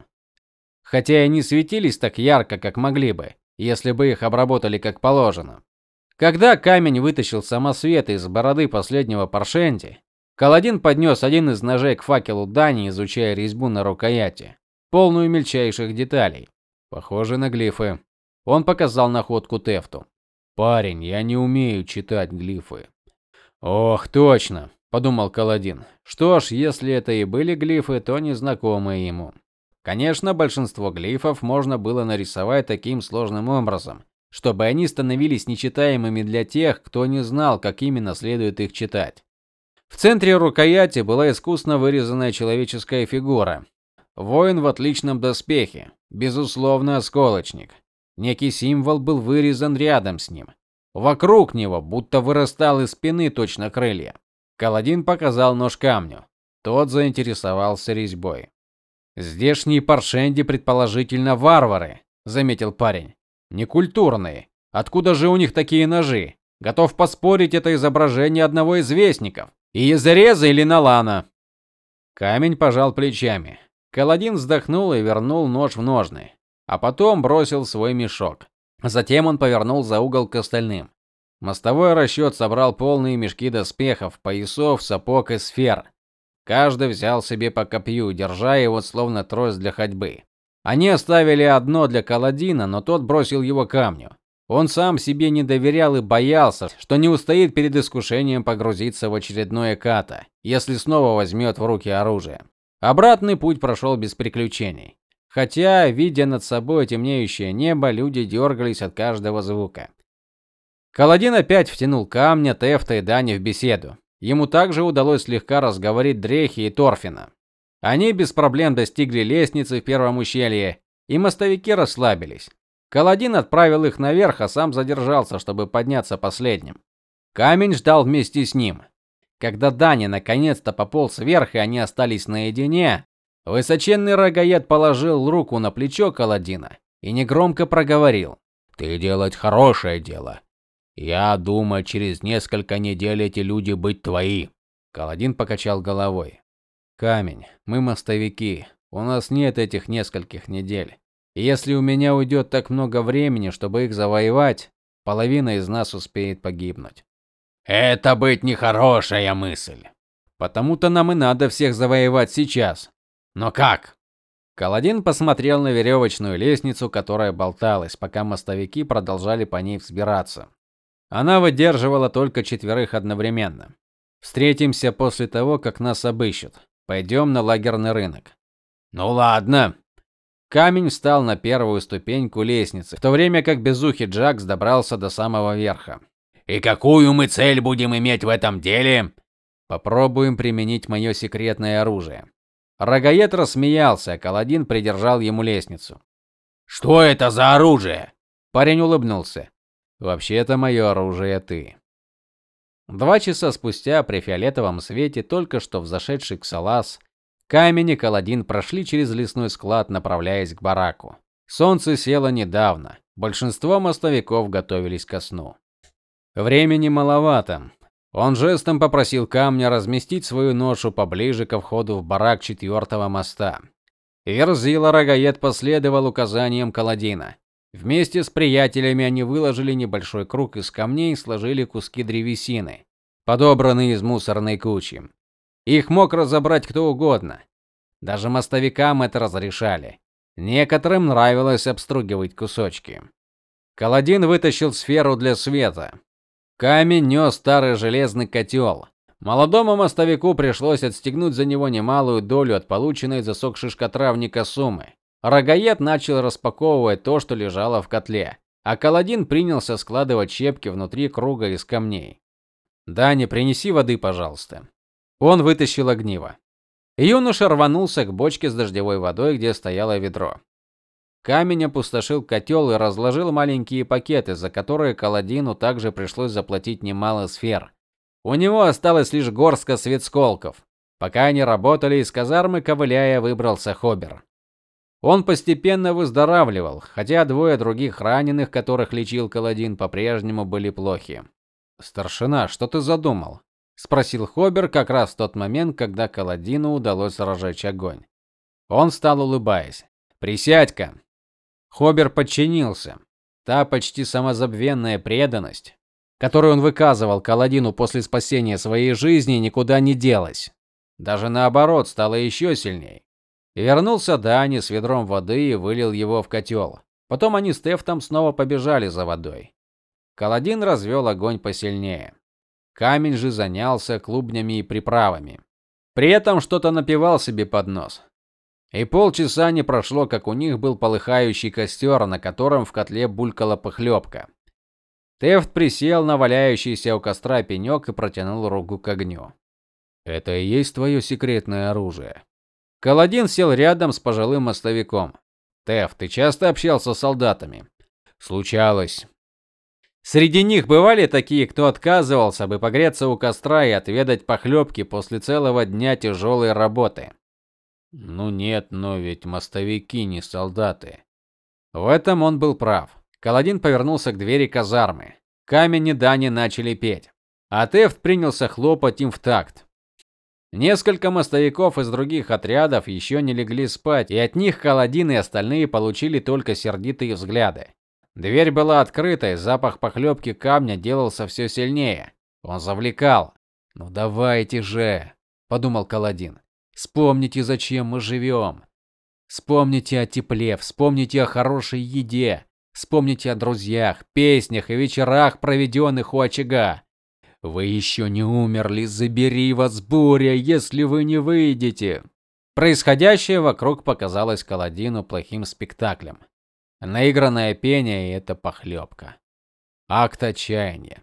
Хотя и не светились так ярко, как могли бы, если бы их обработали как положено. Когда камень вытащил самосвет из бороды последнего паршенти, Каладин поднес один из ножей к факелу Дани, изучая резьбу на рукояти, полную мельчайших деталей. Похоже на глифы. Он показал находку Тефту. Парень, я не умею читать глифы. Ох, точно, подумал Каладин. Что ж, если это и были глифы, то незнакомые ему. Конечно, большинство глифов можно было нарисовать таким сложным образом, чтобы они становились нечитаемыми для тех, кто не знал, как именно следует их читать. В центре рукояти была искусно вырезанная человеческая фигура. Воин в отличном доспехе, безусловно, осколочник. Некий символ был вырезан рядом с ним. Вокруг него будто вырастал из спины точно крылья. Каладин показал нож камню. Тот заинтересовался резьбой. Здешние паршенди предположительно варвары, заметил парень. Некультурные. Откуда же у них такие ножи? Готов поспорить, это изображение одного из вестников. И из Реза или Налана. Камень пожал плечами. Каладин вздохнул и вернул нож в ножны, а потом бросил свой мешок. Затем он повернул за угол к остальным. Мостовой расчет собрал полные мешки доспехов, поясов, сапог и сфер. Каждый взял себе по копью, держа его словно трость для ходьбы. Они оставили одно для Каладина, но тот бросил его камню. Он сам себе не доверял и боялся, что не устоит перед искушением погрузиться в очередное ката, если снова возьмет в руки оружие. Обратный путь прошел без приключений. Хотя, видя над собой темнеющее небо, люди дергались от каждого звука. Каладин опять втянул камня, Тефта и Дани в беседу. Ему также удалось слегка разговорить Дрехи и Торфина. Они без проблем достигли лестницы в первом ущелье, и мостовики расслабились. Каладин отправил их наверх, а сам задержался, чтобы подняться последним. Камень ждал вместе с ним. Когда Дани наконец-то пополз вверх и они остались наедине, высоченный рогаед положил руку на плечо Каладина и негромко проговорил: "Ты делать хорошее дело. Я думаю, через несколько недель эти люди быть твои". Каладин покачал головой. "Камень, мы мостовики. У нас нет этих нескольких недель. Если у меня уйдет так много времени, чтобы их завоевать, половина из нас успеет погибнуть". Это быть нехорошая мысль. Потому-то нам и надо всех завоевать сейчас. Но как? Каладин посмотрел на веревочную лестницу, которая болталась, пока мостовики продолжали по ней взбираться. Она выдерживала только четверых одновременно. Встретимся после того, как нас обыщут. Пойдем на лагерный рынок. Ну ладно. Камень встал на первую ступеньку лестницы, в то время как безухий Джакс добрался до самого верха. И какую мы цель будем иметь в этом деле? Попробуем применить мое секретное оружие. Рогаед рассмеялся, а Каладин придержал ему лестницу. Что это за оружие? Парень улыбнулся. Вообще-то мое оружие ты. Два часа спустя при фиолетовом свете только что взошедший Ксалас, Камень и Каладин прошли через лесной склад, направляясь к бараку. Солнце село недавно. Большинство мостовиков готовились ко сну. Времени маловато. Он жестом попросил камня разместить свою ношу поближе ко входу в барак четвертого моста. Верзила Рогаед последовал указаниям Каладина. Вместе с приятелями они выложили небольшой круг из камней и сложили куски древесины, подобранные из мусорной кучи. Их мог разобрать кто угодно. Даже мостовикам это разрешали. Некоторым нравилось обстругивать кусочки. Каладин вытащил сферу для света. Камень нес старый железный котел. Молодому мостовику пришлось отстегнуть за него немалую долю от полученной за сок шишкотравника суммы. Рогаед начал распаковывать то, что лежало в котле, а Каладин принялся складывать щепки внутри круга из камней. "Дани, принеси воды, пожалуйста". Он вытащил огниво. Юноша рванулся к бочке с дождевой водой, где стояло ведро. Камень опустошил котел и разложил маленькие пакеты, за которые Каладину также пришлось заплатить немало сфер. У него осталось лишь горстка светсколков. Пока они работали, из казармы ковыляя выбрался Хобер. Он постепенно выздоравливал, хотя двое других раненых, которых лечил Каладин, по-прежнему были плохи. "Старшина, что ты задумал?" Спросил Хобер как раз в тот момент, когда Каладину удалось разжечь огонь. Он стал улыбаясь. "Присядь-ка", Хобер подчинился. Та почти самозабвенная преданность, которую он выказывал Каладину после спасения своей жизни, никуда не делась. Даже наоборот, стала еще сильней. Вернулся Дани с ведром воды и вылил его в котел. Потом они с Тефтом снова побежали за водой. Каладин развел огонь посильнее. Камень же занялся клубнями и приправами. При этом что-то напевал себе под нос. И полчаса не прошло, как у них был полыхающий костер, на котором в котле булькала похлебка. Тефт присел на валяющийся у костра пенек и протянул руку к огню. Это и есть твое секретное оружие. Каладин сел рядом с пожилым мостовиком. Тефт, ты часто общался с солдатами? Случалось. Среди них бывали такие, кто отказывался бы погреться у костра и отведать похлебки после целого дня тяжелой работы. Ну нет, но ведь мостовики не солдаты. В этом он был прав. Каладин повернулся к двери казармы. Камень и Дани начали петь, а Тефт принялся хлопать им в такт. Несколько мостовиков из других отрядов еще не легли спать, и от них Каладин и остальные получили только сердитые взгляды. Дверь была открыта, и запах похлебки камня делался все сильнее. Он завлекал. "Ну давайте же", подумал Каладин. "Вспомните, зачем мы живем. Вспомните о тепле, вспомните о хорошей еде, вспомните о друзьях, песнях и вечерах, проведенных у очага. Вы еще не умерли, забери вас буря, если вы не выйдете. Происходящее вокруг показалось Каладину плохим спектаклем. Наигранное пение и это похлебка. Акт отчаяния.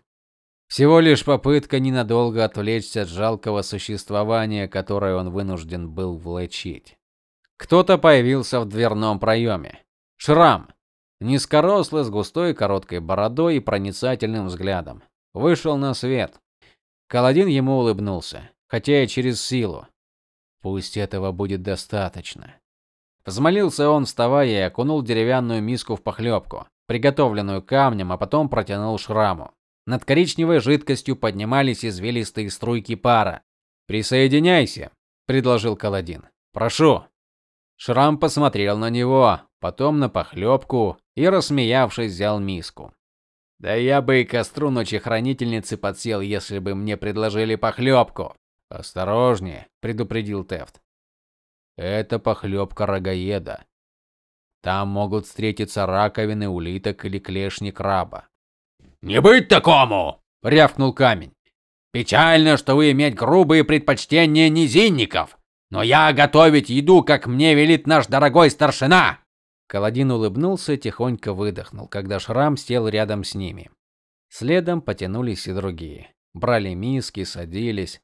Всего лишь попытка ненадолго отвлечься от жалкого существования, которое он вынужден был влачить. Кто-то появился в дверном проеме. Шрам, низкорослый с густой короткой бородой и проницательным взглядом вышел на свет. Каладин ему улыбнулся, хотя и через силу. Пусть этого будет достаточно. Взмолился он, вставая, и окунул деревянную миску в похлебку, приготовленную камнем, а потом протянул шраму. Над коричневой жидкостью поднимались извилистые струйки пара. "Присоединяйся", предложил Каладин. "Прошу". Шрам посмотрел на него, потом на похлебку и рассмеявшись, взял миску. Да я бы и костру ночи хранительницы подсел, если бы мне предложили похлебку. Осторожнее, предупредил Тефт. Это похлебка рогаеда. Там могут встретиться раковины улиток или клешни краба. Не быть такому, рявкнул камень. Печально, что вы иметь грубые предпочтения низинников, но я готовить еду, как мне велит наш дорогой старшина. Каладин улыбнулся и тихонько выдохнул, когда Шрам сел рядом с ними. Следом потянулись и другие. Брали миски, садились.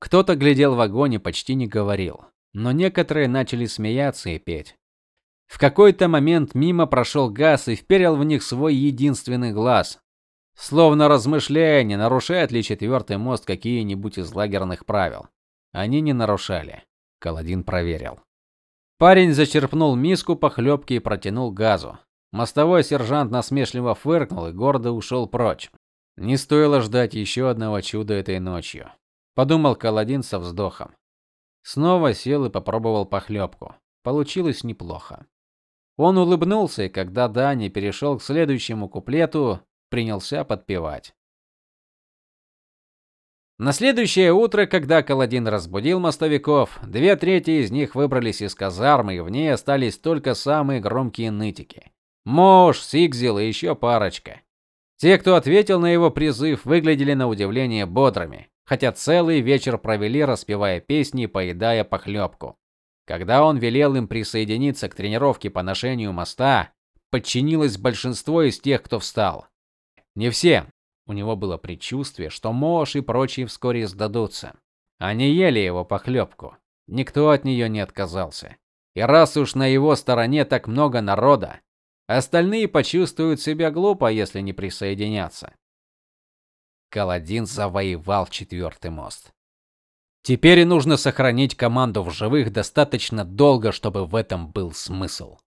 Кто-то глядел в огонь и почти не говорил, но некоторые начали смеяться и петь. В какой-то момент мимо прошел Газ и вперил в них свой единственный глаз, словно размышляя, не нарушает ли четвертый мост какие-нибудь из лагерных правил. Они не нарушали. Каладин проверил. Парень зачерпнул миску похлебки и протянул газу. Мостовой сержант насмешливо фыркнул и гордо ушел прочь. Не стоило ждать еще одного чуда этой ночью, подумал Каладин со вздохом. Снова сел и попробовал похлебку. Получилось неплохо. Он улыбнулся, и когда Дани перешел к следующему куплету, принялся подпевать. На следующее утро, когда Каладин разбудил мостовиков, две трети из них выбрались из казармы, и в ней остались только самые громкие нытики. Мош, Сигзил и еще парочка. Те, кто ответил на его призыв, выглядели на удивление бодрыми, хотя целый вечер провели, распевая песни и поедая похлебку. Когда он велел им присоединиться к тренировке по ношению моста, подчинилось большинство из тех, кто встал. Не все, у него было предчувствие, что Мош и прочие вскоре сдадутся. Они ели его похлебку. Никто от нее не отказался. И раз уж на его стороне так много народа, остальные почувствуют себя глупо, если не присоединятся. Каладин завоевал четвертый мост. Теперь нужно сохранить команду в живых достаточно долго, чтобы в этом был смысл.